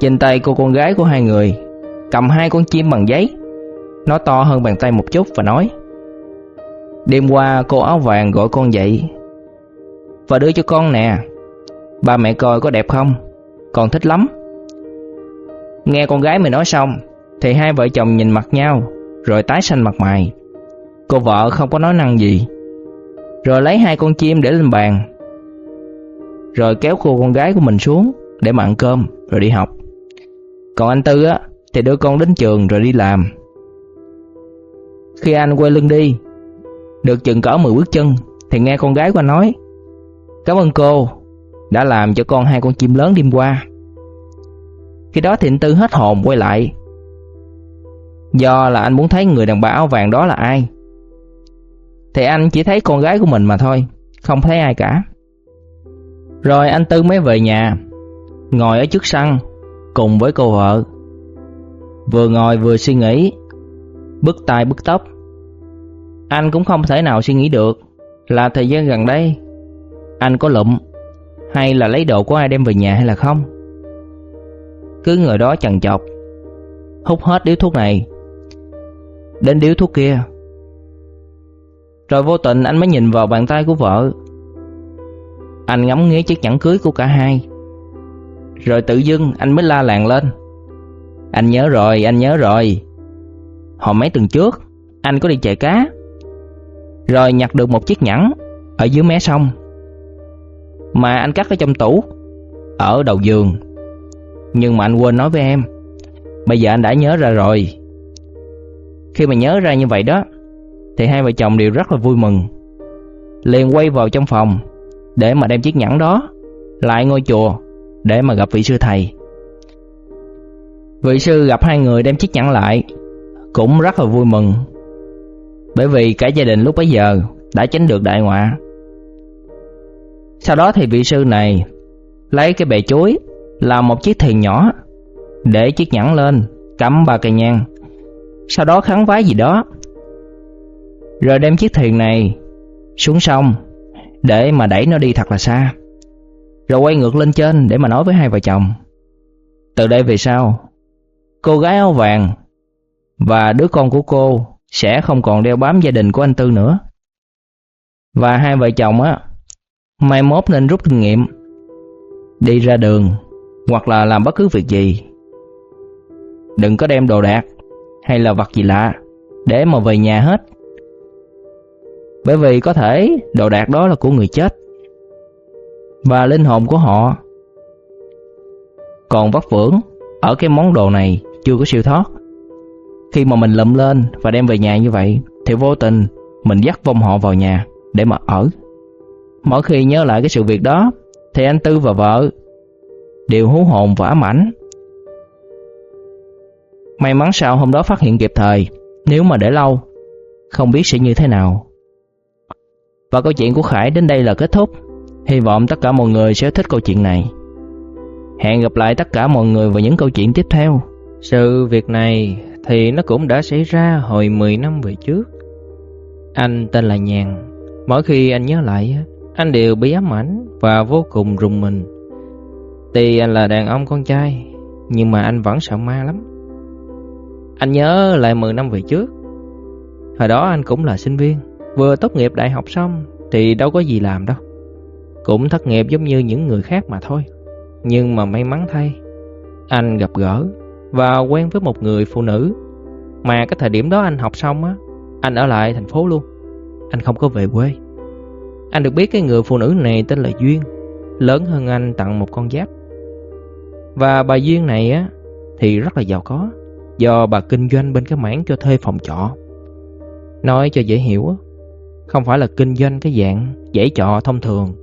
Trên tay cô con gái của hai người, Cầm hai con chim bằng giấy. Nó to hơn bàn tay một chút và nói, Đêm qua cô áo vàng gọi con dậy Và đưa cho con nè. Ba mẹ coi có đẹp không? Còn thích lắm. Nghe con gái mình nói xong, thì hai vợ chồng nhìn mặt nhau, rồi tái xanh mặt mày. Cô vợ không có nói năng gì, rồi lấy hai con chim để lên bàn, rồi kéo cô con gái của mình xuống để mà ăn cơm rồi đi học. Còn anh Tư á thì đưa con đến trường rồi đi làm. Khi anh quay lưng đi, được chừng cỡ 10 bước chân thì nghe con gái của anh nói: "Cảm ơn cô đã làm cho con hai con chim lớn đêm qua. Khi đó thịnh Tư hết hồn quay lại. Do là anh muốn thấy người đàn bà áo vàng đó là ai. Thì anh chỉ thấy con gái của mình mà thôi, không thấy ai cả. Rồi anh Tư mới về nhà, ngồi ở trước sân cùng với cô vợ. Vừa ngồi vừa suy nghĩ, bứt tai bứt tóc. Anh cũng không thể nào suy nghĩ được là thời gian gần đây anh có lụm hay là lấy đồ của ai đem về nhà hay là không. Cứ người đó chần chọc. hút hết điếu thuốc này. Đến điếu thuốc kia. Rồi vô tình anh mới nhìn vào bàn tay của vợ. Anh ngắm nghía chiếc nhẫn cưới của cả hai. Rồi tự dưng anh mới la làng lên. Anh nhớ rồi, anh nhớ rồi. Hồi mấy tuần trước, anh có đi chạy cá. Rồi nhặt được một chiếc nhẫn ở dưới mé sông. Mà anh cắt ở trong tủ, ở đầu giường. Nhưng mà anh quên nói với em. Bây giờ anh đã nhớ ra rồi. Khi mà nhớ ra như vậy đó, thì hai vợ chồng đều rất là vui mừng. Liền quay vào trong phòng để mà đem chiếc nhẫn đó lại ngôi chùa để mà gặp vị sư thầy. Vị sư gặp hai người đem chiếc nhẫn lại cũng rất là vui mừng. Bởi vì cả gia đình lúc bấy giờ đã tránh được đại họa. Sau đó thì vị sư này lấy cái bệ chuối làm một chiếc thuyền nhỏ để chiếc nhẫn lên, cắm ba cây nhang. Sau đó kháng vái gì đó. Rồi đem chiếc thuyền này xuống sông để mà đẩy nó đi thật là xa. Rồi quay ngược lên trên để mà nói với hai vợ chồng. Từ đây về sau, cô gái áo vàng và đứa con của cô sẽ không còn đeo bám gia đình của anh Tư nữa. Và hai vợ chồng á, mai mốt nên rút kinh nghiệm. Đi ra đường, hoặc là làm bất cứ việc gì. Đừng có đem đồ đạc hay là vật gì lạ để mà về nhà hết. Bởi vì có thể đồ đạc đó là của người chết và linh hồn của họ còn vất vưởng ở cái món đồ này chưa có siêu thoát. Khi mà mình lụm lên và đem về nhà như vậy, thì vô tình mình dắt vong họ vào nhà để mà ở. Mỗi khi nhớ lại cái sự việc đó thì anh Tư và vợ đều hú hồn và ám ảnh. May mắn sao hôm đó phát hiện kịp thời, nếu mà để lâu, không biết sẽ như thế nào. Và câu chuyện của Khải đến đây là kết thúc. Hy vọng tất cả mọi người sẽ thích câu chuyện này. Hẹn gặp lại tất cả mọi người vào những câu chuyện tiếp theo. Sự việc này thì nó cũng đã xảy ra hồi 10 năm về trước. Anh tên là Nhàn. Mỗi khi anh nhớ lại, anh đều bị ám ảnh và vô cùng rùng mình. Tuy anh là đàn ông con trai, nhưng mà anh vẫn sợ ma lắm. Anh nhớ lại 10 năm về trước. Hồi đó anh cũng là sinh viên, vừa tốt nghiệp đại học xong thì đâu có gì làm đâu. Cũng thất nghiệp giống như những người khác mà thôi. Nhưng mà may mắn thay, anh gặp gỡ và quen với một người phụ nữ mà cái thời điểm đó anh học xong á, anh ở lại thành phố luôn. Anh không có về quê. Anh được biết cái người phụ nữ này tên là Duyên, lớn hơn anh tặng một con giáp. Và bà Duyên này á thì rất là giàu có, do bà kinh doanh bên cái mảng cho thuê phòng trọ. Nói cho dễ hiểu á, không phải là kinh doanh cái dạng dãy trọ thông thường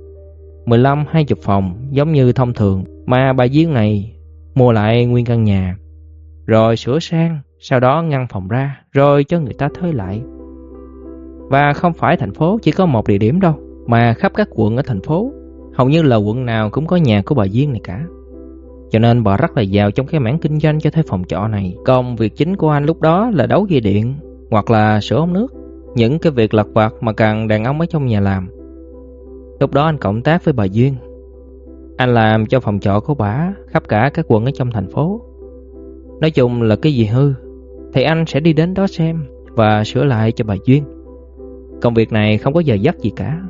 15 20 phòng giống như thông thường mà bà Duyên này mua lại nguyên căn nhà rồi sửa sang, sau đó ngăn phòng ra rồi cho người ta thuê lại. Và không phải thành phố chỉ có một địa điểm đâu, mà khắp các quận ở thành phố, hầu như là quận nào cũng có nhà của bà Duyên này cả. Cho nên bà rất là giàu trong cái mảng kinh doanh cho thuê phòng trọ này. Công việc chính của anh lúc đó là đấu dây điện hoặc là sửa ống nước, những cái việc lặt vặt mà cần đàn ông ở trong nhà làm. Lúc đó anh cộng tác với bà Duyên. Anh làm cho phòng trọ của bà khắp cả các quận ở trong thành phố. Nói chung là cái gì hư thì anh sẽ đi đến đó xem và sửa lại cho bà Duyên. Công việc này không có giờ giấc gì cả.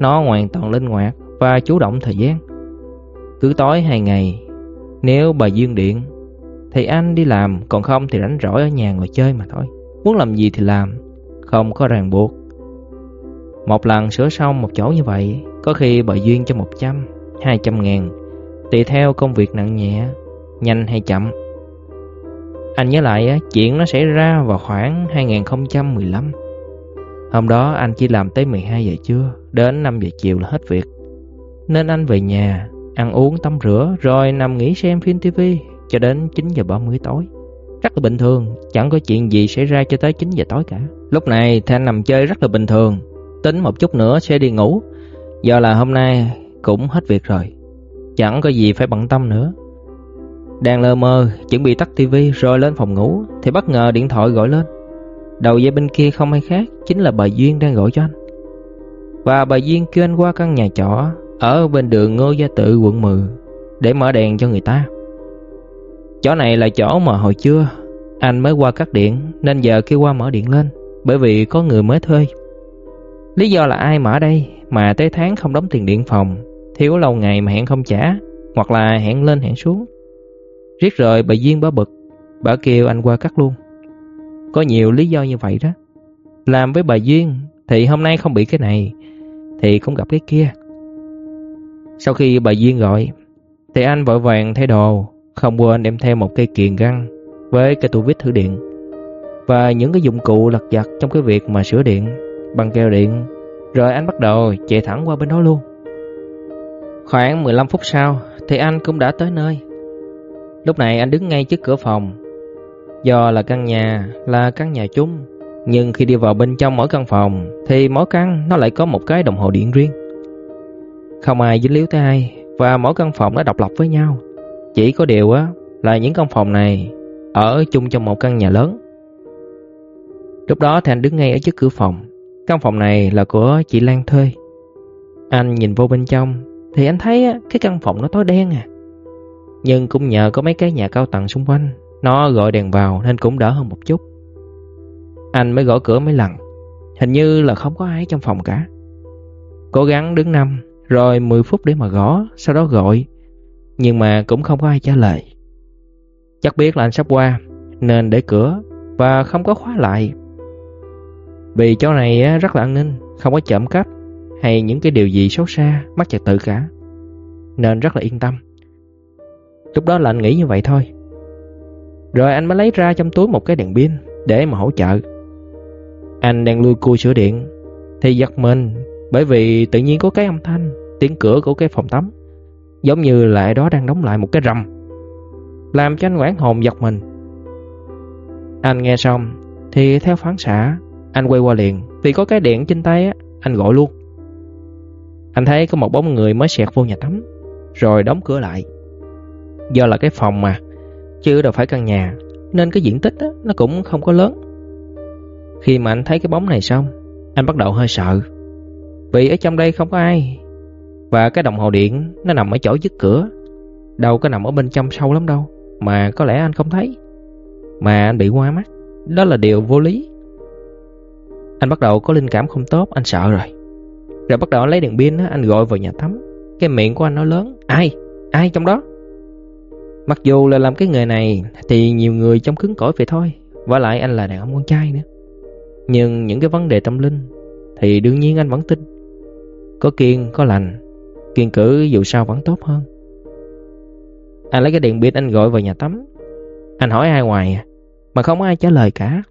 Nó hoàn toàn linh hoạt và chủ động thời gian. Cứ tối hai ngày, nếu bà Duyên điện thì anh đi làm, còn không thì rảnh rỗi ở nhà ngồi chơi mà thôi. Muốn làm gì thì làm, không có ràng buộc. Một lần sửa xong một chỗ như vậy, có khi bà Duyên cho 100, 200 ngàn, tùy theo công việc nặng nhẹ, nhanh hay chậm. Anh nhớ lại chuyện nó xảy ra vào khoảng 2015. Hôm đó anh chỉ làm tới 12 giờ trưa, đến 5 giờ chiều là hết việc. Nên anh về nhà, ăn uống tắm rửa rồi nằm nghỉ xem phim TV cho đến 9 giờ 30 tối. Rất là bình thường, chẳng có chuyện gì xảy ra cho tới 9 giờ tối cả. Lúc này thanh nằm chơi rất là bình thường, tính một chút nữa sẽ đi ngủ. Do là hôm nay cũng hết việc rồi, chẳng có gì phải bận tâm nữa. Đang lơ mơ, chuẩn bị tắt tivi rồi lên phòng ngủ thì bất ngờ điện thoại gọi lên. Đầu dây bên kia không ai khác, chính là bà Duyên đang gọi cho anh. Và bà Duyên kêu anh qua căn nhà trọ ở bên đường Ngô Gia Tự quận 10 để mở đèn cho người ta. Chỗ này là chỗ mà hồi trưa Anh mới qua cắt điện nên giờ kêu qua mở điện lên, bởi vì có người mới thuê. Lý do là ai mà ở đây mà tới tháng không đóng tiền điện phòng, thiếu lâu ngày mà hẹn không trả, hoặc là hẹn lên hẹn xuống. Riết rồi bà Duyên bá bực, bà kêu anh qua cắt luôn. Có nhiều lý do như vậy đó. Làm với bà Duyên thì hôm nay không bị cái này, thì không gặp cái kia. Sau khi bà Duyên gọi, thì anh vội vàng thay đồ, không quên đem theo một cây kiềng găng với cây tua vít thử điện và những cái dụng cụ lặt vặt trong cái việc mà sửa điện, bằng keo điện. Rồi anh bắt đầu chạy thẳng qua bên đó luôn. Khoảng 15 phút sau thì anh cũng đã tới nơi. Lúc này anh đứng ngay trước cửa phòng. Do là căn nhà là căn nhà chung, nhưng khi đi vào bên trong mỗi căn phòng thì mỗi căn nó lại có một cái đồng hồ điện riêng. Không ai dính líu tới ai và mỗi căn phòng nó độc lập với nhau. Chỉ có điều á là những căn phòng này ở chung trong một căn nhà lớn. Lúc đó thì anh đứng ngay ở trước cửa phòng. Căn phòng này là của chị Lan thuê. Anh nhìn vô bên trong thì anh thấy á, cái căn phòng nó tối đen à. Nhưng cũng nhờ có mấy cái nhà cao tầng xung quanh, nó gọi đèn vào nên cũng đỡ hơn một chút. Anh mới gõ cửa mấy lần, hình như là không có ai trong phòng cả. Cố gắng đứng năm rồi 10 phút để mà gõ, sau đó gọi. Nhưng mà cũng không có ai trả lời. Chắc biết là anh sắp qua, nên để cửa và không có khóa lại. Vì chỗ này rất là an ninh, không có trộm cắp hay những cái điều gì xấu xa, mất trật tự cả. Nên rất là yên tâm. Lúc đó là anh nghĩ như vậy thôi. Rồi anh mới lấy ra trong túi một cái đèn pin để mà hỗ trợ. Anh đang lui cui sửa điện thì giật mình bởi vì tự nhiên có cái âm thanh tiếng cửa của cái phòng tắm giống như lại đó đang đóng lại một cái rầm làm cho anh quảng hồn giật mình. Anh nghe xong thì theo phán xạ anh quay qua liền vì có cái điện trên tay á, anh gọi luôn. Anh thấy có một bóng người mới xẹt vô nhà tắm rồi đóng cửa lại. Do là cái phòng mà chứ đâu phải căn nhà nên cái diện tích á, nó cũng không có lớn. Khi mà anh thấy cái bóng này xong, anh bắt đầu hơi sợ. Vì ở trong đây không có ai, và cái đồng hồ điện nó nằm ở chỗ dứt cửa, đâu có nằm ở bên trong sâu lắm đâu, mà có lẽ anh không thấy. Mà anh bị hoa mắt, đó là điều vô lý. Anh bắt đầu có linh cảm không tốt, anh sợ rồi. Rồi bắt đầu lấy đèn pin anh gọi vào nhà tắm. Cái miệng của anh nó lớn, ai? Ai trong đó? Mặc dù là làm cái nghề này thì nhiều người trong cứng cỏi vậy thôi và lại anh là đàn ông con trai nữa nhưng những cái vấn đề tâm linh thì đương nhiên anh vẫn tin. Có kiên, có lành. Kiên cử dù sao vẫn tốt hơn. Anh lấy cái điện pin anh gọi vào nhà tắm. Anh hỏi ai ngoài à mà không có ai trả lời cả.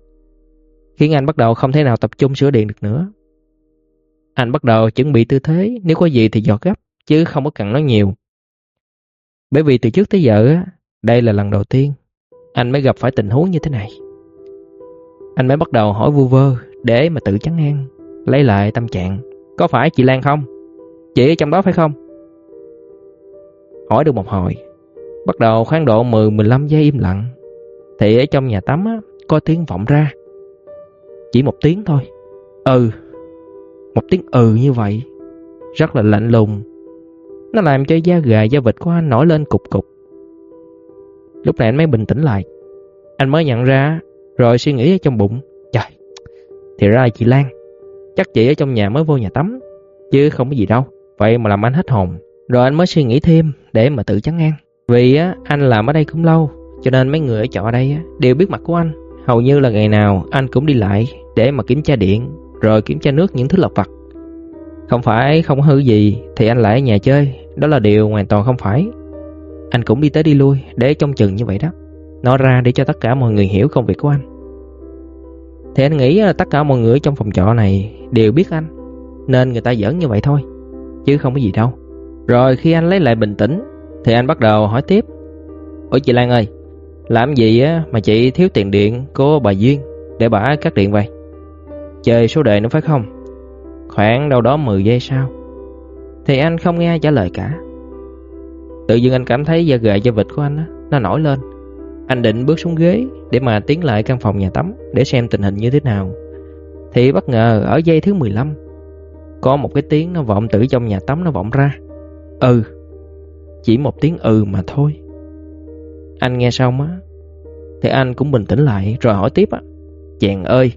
Khiến anh bắt đầu không thể nào tập trung sửa điện được nữa. Anh bắt đầu chuẩn bị tư thế, nếu có gì thì giọt gấp, chứ không có cần nói nhiều. Bởi vì từ trước tới giờ đây là lần đầu tiên anh mới gặp phải tình huống như thế này anh mới bắt đầu hỏi vu vơ để mà tự chấn an lấy lại tâm trạng. Có phải chị Lan không? Chị ở trong đó phải không? Hỏi được một hồi bắt đầu khoảng độ 10-15 giây im lặng. Thì ở trong nhà tắm á, có tiếng vọng ra. Chỉ một tiếng thôi. Ừ một tiếng ừ như vậy. Rất là lạnh lùng. Nó làm cho da gà da vịt của anh nổi lên cục cục. Lúc này anh mới bình tĩnh lại. Anh mới nhận ra rồi suy nghĩ ở trong bụng, trời, thì ra là chị Lan. Chắc chị ở trong nhà mới vô nhà tắm, chứ không có gì đâu. Vậy mà làm anh hết hồn. Rồi anh mới suy nghĩ thêm để mà tự chấn an. Vì á, anh làm ở đây cũng lâu, cho nên mấy người ở trọ đây á, đều biết mặt của anh. Hầu như là ngày nào anh cũng đi lại để mà kiểm tra điện, rồi kiểm tra nước những thứ lặt vặt. Không phải không hư gì thì anh lại ở nhà chơi, đó là điều hoàn toàn không phải. Anh cũng đi tới đi lui để trông chừng như vậy đó nói ra để cho tất cả mọi người hiểu công việc của anh. Thì anh nghĩ là tất cả mọi người trong phòng trọ này đều biết anh nên người ta giỡn như vậy thôi chứ không có gì đâu. Rồi khi anh lấy lại bình tĩnh thì anh bắt đầu hỏi tiếp. Ủa chị Lan ơi Làm gì mà chị thiếu tiền điện của bà Duyên Để bà cắt điện vậy? Chơi số đề nữa phải không? Khoảng đâu đó 10 giây sau. Thì anh không nghe trả lời cả. Tự dưng anh cảm thấy da gà da vịt của anh á, Nó nổi lên. Anh định bước xuống ghế Để mà tiến lại căn phòng nhà tắm Để xem tình hình như thế nào Thì bất ngờ ở giây thứ 15 Có một cái tiếng nó vọng từ trong nhà tắm nó vọng ra Ừ chỉ một tiếng ừ mà thôi Anh nghe xong á Thì anh cũng bình tĩnh lại rồi hỏi tiếp á. Chàng ơi,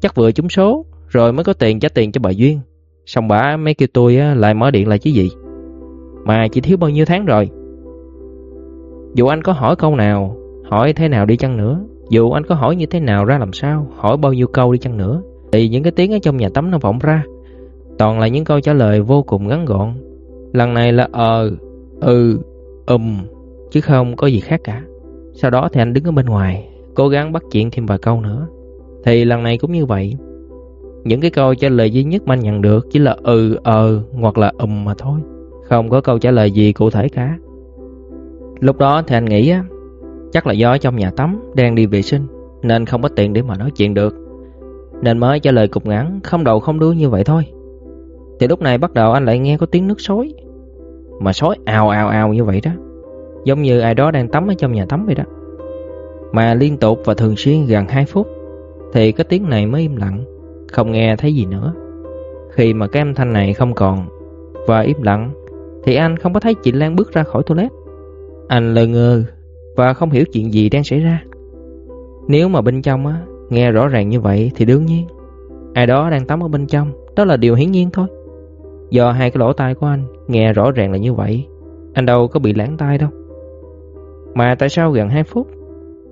chắc vừa trúng số rồi mới có tiền trả tiền cho bà Duyên. Xong bà mới kêu tôi á, lại mở điện lại chứ gì. Mà chỉ thiếu bao nhiêu tháng rồi. Dù anh có hỏi câu nào, hỏi thế nào đi chăng nữa, dù anh có hỏi như thế nào ra làm sao, hỏi bao nhiêu câu đi chăng nữa, thì những cái tiếng ở trong nhà tắm nó vọng ra. Toàn là những câu trả lời vô cùng ngắn gọn. Lần này là ờ, ừ, ừm, chứ không có gì khác cả. Sau đó thì anh đứng ở bên ngoài, cố gắng bắt chuyện thêm vài câu nữa. Thì lần này cũng như vậy. Những cái câu trả lời duy nhất mà anh nhận được chỉ là ừ, ờ hoặc là ừm mà thôi. Không có câu trả lời gì cụ thể cả. Lúc đó thì anh nghĩ á, chắc là do ở trong nhà tắm đang đi vệ sinh nên không có tiện để mà nói chuyện được. Nên mới trả lời cục ngắn, không đầu không đuôi như vậy thôi. Thì lúc này bắt đầu anh lại nghe có tiếng nước xối. Mà xối ào ào ào như vậy đó. Giống như ai đó đang tắm ở trong nhà tắm vậy đó. Mà liên tục và thường xuyên gần 2 phút thì cái tiếng này mới im lặng, không nghe thấy gì nữa. Khi mà cái âm thanh này không còn và im lặng thì anh không có thấy chị Lan bước ra khỏi toilet. Anh lờ ngơ và không hiểu chuyện gì đang xảy ra. Nếu mà bên trong á nghe rõ ràng như vậy thì đương nhiên ai đó đang tắm ở bên trong, đó là điều hiển nhiên thôi. Do hai cái lỗ tai của anh nghe rõ ràng là như vậy, anh đâu có bị lãng tai đâu. Mà tại sao gần 2 phút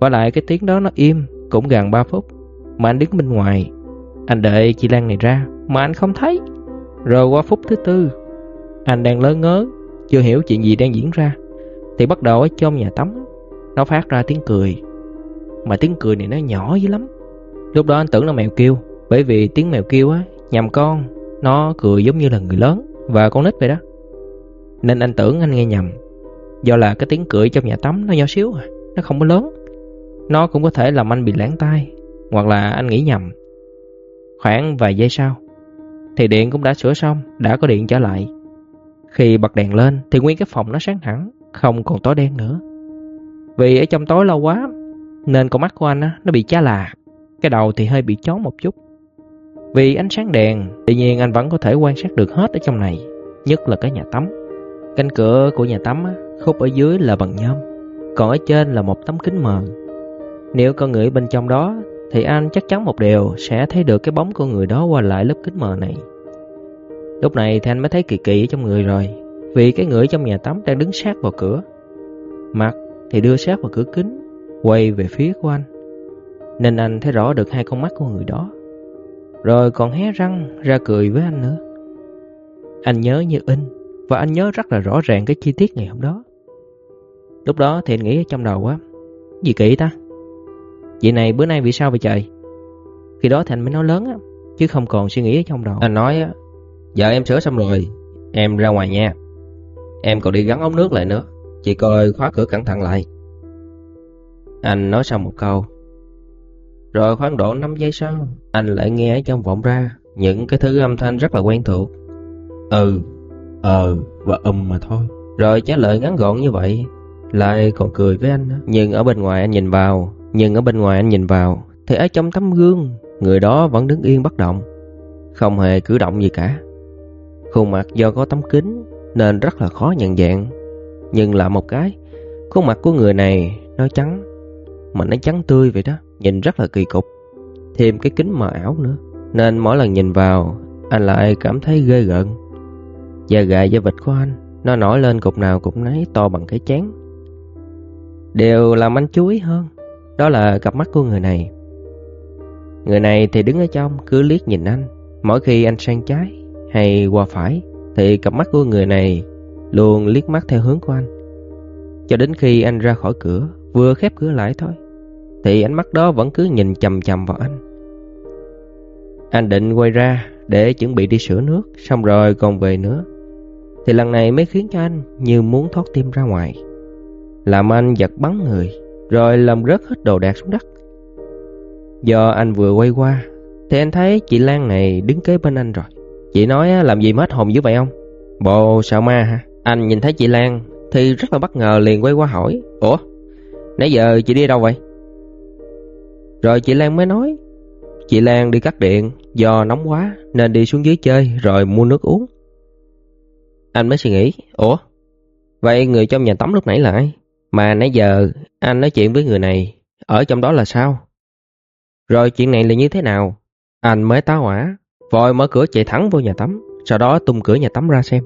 và lại cái tiếng đó nó im cũng gần 3 phút mà anh đứng bên ngoài. Anh đợi chị Lan này ra mà anh không thấy. Rồi qua phút thứ tư, anh đang lớn ngớ, chưa hiểu chuyện gì đang diễn ra. Thì bắt đầu ở trong nhà tắm, nó phát ra tiếng cười. Mà tiếng cười này nó nhỏ dữ lắm. Lúc đó anh tưởng là mèo kêu, bởi vì tiếng mèo kêu á, nhầm con, nó cười giống như là người lớn và con nít vậy đó. Nên anh tưởng anh nghe nhầm. Do là cái tiếng cười trong nhà tắm nó nhỏ xíu à, nó không có lớn. Nó cũng có thể làm anh bị lãng tai hoặc là anh nghĩ nhầm. Khoảng vài giây sau, thì điện cũng đã sửa xong, đã có điện trở lại. Khi bật đèn lên thì nguyên cái phòng nó sáng hẳn, không còn tối đen nữa. Vì ở trong tối lâu quá, nên con mắt của anh nó bị chá là, cái đầu thì hơi bị chón một chút. Vì ánh sáng đèn, tự nhiên anh vẫn có thể quan sát được hết ở trong này, nhất là cái nhà tắm. Cánh cửa của nhà tắm khúc ở dưới là bằng nhôm, còn ở trên là một tấm kính mờ. Nếu có người bên trong đó thì anh chắc chắn một điều sẽ thấy được cái bóng của người đó qua lại lớp kính mờ này. Lúc này thì anh mới thấy kỳ kỳ ở trong người rồi, vì cái người trong nhà tắm đang đứng sát vào cửa. Mặt thì đưa sát vào cửa kính, quay về phía của anh. Nên anh thấy rõ được hai con mắt của người đó. Rồi còn hé răng ra cười với anh nữa. Anh nhớ như in, và anh nhớ rất là rõ ràng cái chi tiết ngày hôm đó. Lúc đó thì anh nghĩ trong đầu á, gì kỳ ta? Vậy này bữa nay vì sao vậy trời? Khi đó thì anh mới nói lớn á, chứ không còn suy nghĩ ở trong đầu. Anh nói á, giờ em sửa xong rồi, em ra ngoài nha. Em còn đi gắn ống nước lại nữa, chị coi khóa cửa cẩn thận lại. Anh nói xong một câu. Rồi khoảng độ 5 giây sau, anh lại nghe ở trong vọng ra những cái thứ âm thanh rất là quen thuộc. Ừ, ờ và ầm mà thôi. Rồi trả lời ngắn gọn như vậy, lại còn cười với anh. Nhưng ở bên ngoài anh nhìn vào nhưng ở bên ngoài anh nhìn vào Thì ở trong tấm gương Người đó vẫn đứng yên bất động Không hề cử động gì cả Khuôn mặt do có tấm kính Nên rất là khó nhận dạng nhưng là một cái, Khuôn mặt của người này nó trắng, Mà nó trắng tươi vậy đó, Nhìn rất là kỳ cục. Thêm cái kính mờ ảo nữa, Nên mỗi lần nhìn vào, Anh lại cảm thấy ghê gợn. Da gà da vịt của anh, Nó nổi lên cục nào cũng nấy, to bằng cái chén. Đều làm anh chú ý hơn, đó là cặp mắt của người này. Người này thì đứng ở trong, cứ liếc nhìn anh. Mỗi khi anh sang trái hay qua phải, Thì cặp mắt của người này luôn liếc mắt theo hướng của anh Cho đến khi anh ra khỏi cửa Vừa khép cửa lại thôi Thì ánh mắt đó vẫn cứ nhìn chầm chầm vào anh Anh định quay ra để chuẩn bị đi sửa nước Xong rồi còn về nữa Thì lần này mới khiến cho anh như muốn thoát tim ra ngoài Làm anh giật bắn người rồi làm rớt hết đồ đạc xuống đất. Do anh vừa quay qua, thì anh thấy chị Lan này đứng kế bên anh rồi. Chị nói làm gì mất hồn dữ vậy không? Bộ sợ ma hả? Anh nhìn thấy chị Lan thì rất là bất ngờ liền quay qua hỏi. Ủa, nãy giờ chị đi đâu vậy? Rồi chị Lan mới nói. Chị Lan đi cắt điện do nóng quá nên đi xuống dưới chơi rồi mua nước uống. Anh mới suy nghĩ, ủa, vậy người trong nhà tắm lúc nãy là ai? Mà nãy giờ anh nói chuyện với người này ở trong đó là sao? Rồi chuyện này là như thế nào? Anh mới tá hỏa, vội mở cửa chạy thẳng vô nhà tắm, sau đó tung cửa nhà tắm ra xem.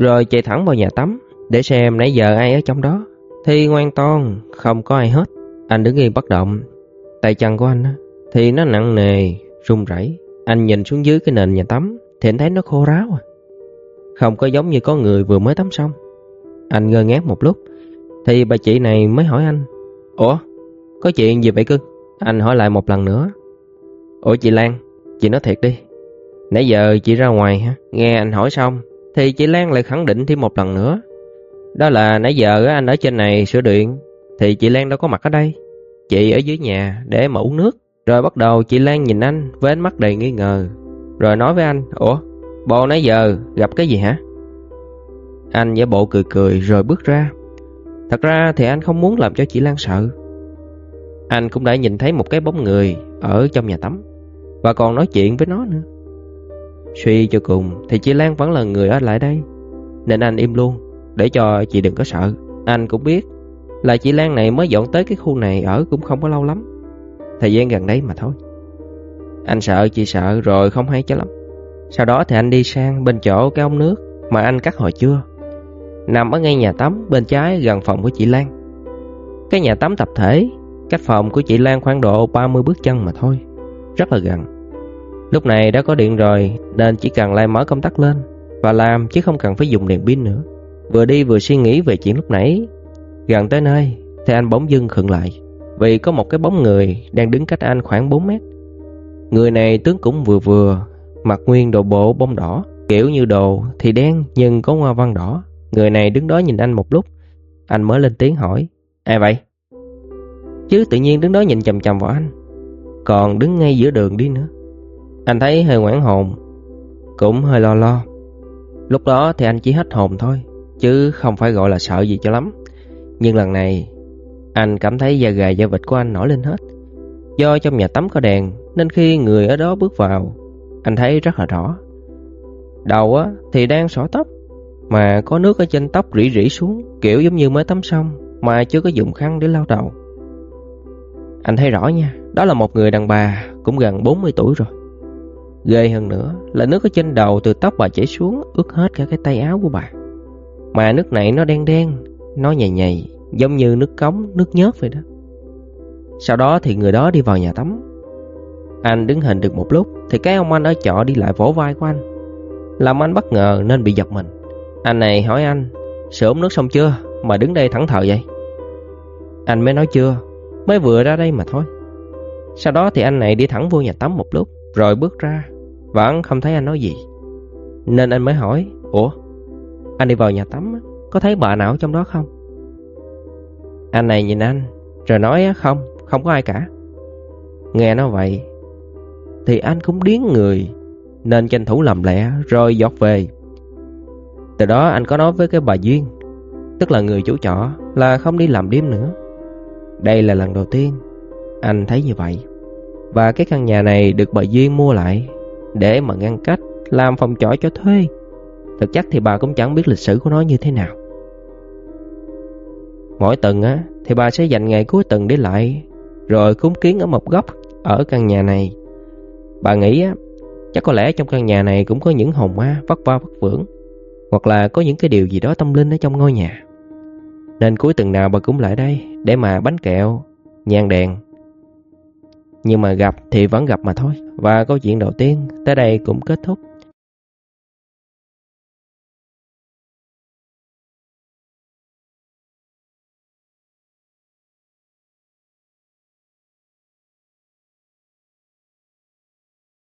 Rồi chạy thẳng vào nhà tắm để xem nãy giờ ai ở trong đó. Thì ngoan toan, không có ai hết. Anh đứng yên bất động. Tay chân của anh thì nó nặng nề, run rẩy. Anh nhìn xuống dưới cái nền nhà tắm thì anh thấy nó khô ráo à. Không có giống như có người vừa mới tắm xong. Anh ngơ ngác một lúc thì bà chị này mới hỏi anh Ủa, có chuyện gì vậy cưng? Anh hỏi lại một lần nữa Ủa chị Lan, chị nói thiệt đi Nãy giờ chị ra ngoài hả? Nghe anh hỏi xong thì chị Lan lại khẳng định thêm một lần nữa. Đó là nãy giờ anh ở trên này sửa điện Thì chị Lan đâu có mặt ở đây. Chị ở dưới nhà để mà uống nước. Rồi bắt đầu chị Lan nhìn anh với ánh mắt đầy nghi ngờ. Rồi nói với anh Ủa, bộ nãy giờ gặp cái gì hả? Anh giả bộ cười cười rồi bước ra. Thật ra thì anh không muốn làm cho chị Lan sợ. Anh cũng đã nhìn thấy một cái bóng người Ở trong nhà tắm Và còn nói chuyện với nó nữa. Suy cho cùng thì chị Lan vẫn là người ở lại đây. Nên anh im luôn Để cho chị đừng có sợ. Anh cũng biết là chị Lan này mới dọn tới cái khu này ở cũng không có lâu lắm. Thời gian gần đấy mà thôi. Anh sợ chị sợ rồi không hay cho lắm. Sau đó thì anh đi sang bên chỗ cái ống nước Mà anh cắt hồi chưa nằm ở ngay nhà tắm bên trái gần phòng của chị Lan. Cái nhà tắm tập thể, cách phòng của chị Lan khoảng độ 30 bước chân mà thôi, rất là gần. Lúc này đã có điện rồi nên chỉ cần lại mở công tắc lên và làm chứ không cần phải dùng đèn pin nữa. Vừa đi vừa suy nghĩ về chuyện lúc nãy. Gần tới nơi thì anh bỗng dưng khựng lại vì có một cái bóng người đang đứng cách anh khoảng 4 mét. Người này tướng cũng vừa vừa, mặc nguyên đồ bộ bông đỏ, kiểu như đồ thì đen nhưng có hoa văn đỏ. Người này đứng đó nhìn anh một lúc Anh mới lên tiếng hỏi Ai vậy? Chứ tự nhiên đứng đó nhìn chầm chầm vào anh Còn đứng ngay giữa đường đi nữa anh thấy hơi ngoãn hồn Cũng hơi lo lo Lúc đó thì anh chỉ hết hồn thôi Chứ không phải gọi là sợ gì cho lắm Nhưng lần này Anh cảm thấy da gà da vịt của anh nổi lên hết Do trong nhà tắm có đèn Nên khi người ở đó bước vào Anh thấy rất là rõ Đầu á thì đang xỏ tóc mà có nước ở trên tóc rỉ rỉ xuống, kiểu giống như mới tắm xong mà chưa có dùng khăn để lau đầu. Anh thấy rõ nha, đó là một người đàn bà cũng gần 40 tuổi rồi. Ghê hơn nữa là nước ở trên đầu từ tóc bà chảy xuống ướt hết cả cái tay áo của bà. Mà nước này nó đen đen, nó nhầy nhầy, giống như nước cống, nước nhớt vậy đó. Sau đó thì người đó đi vào nhà tắm. Anh đứng hình được một lúc thì cái ông anh ở chợ đi lại vỗ vai của anh. Làm anh bất ngờ nên bị giật mình. Anh này hỏi anh Sửa nước xong chưa Mà đứng đây thẳng thờ vậy Anh mới nói chưa Mới vừa ra đây mà thôi Sau đó thì anh này đi thẳng vô nhà tắm một lúc Rồi bước ra vẫn không thấy anh nói gì. Nên anh mới hỏi, Ủa, Anh đi vào nhà tắm Có thấy bà nào trong đó không? Anh này nhìn anh, Rồi nói không Không có ai cả. Nghe nó vậy, Thì anh cũng điến người, Nên tranh thủ làm lẹ, Rồi dọt về. Từ đó anh có nói với cái bà Duyên, Tức là người chủ trọ, Là không đi làm đêm nữa. Đây là lần đầu tiên Anh thấy như vậy, Và cái căn nhà này được bà Duyên mua lại. Để mà ngăn cách Làm phòng trọ cho thuê Thực chất thì bà cũng chẳng biết lịch sử của nó như thế nào Mỗi tuần á Thì bà sẽ dành ngày cuối tuần để lại Rồi cúng kiến ở một góc Ở căn nhà này Bà nghĩ á Chắc có lẽ trong căn nhà này cũng có những hồn ma vất va vất vưởng hoặc là có những cái điều gì đó tâm linh ở trong ngôi nhà. Nên cuối tuần nào bà cũng lại đây để mà bánh kẹo, nhang đèn. Nhưng mà gặp thì vẫn gặp mà thôi. Và câu chuyện đầu tiên tới đây cũng kết thúc.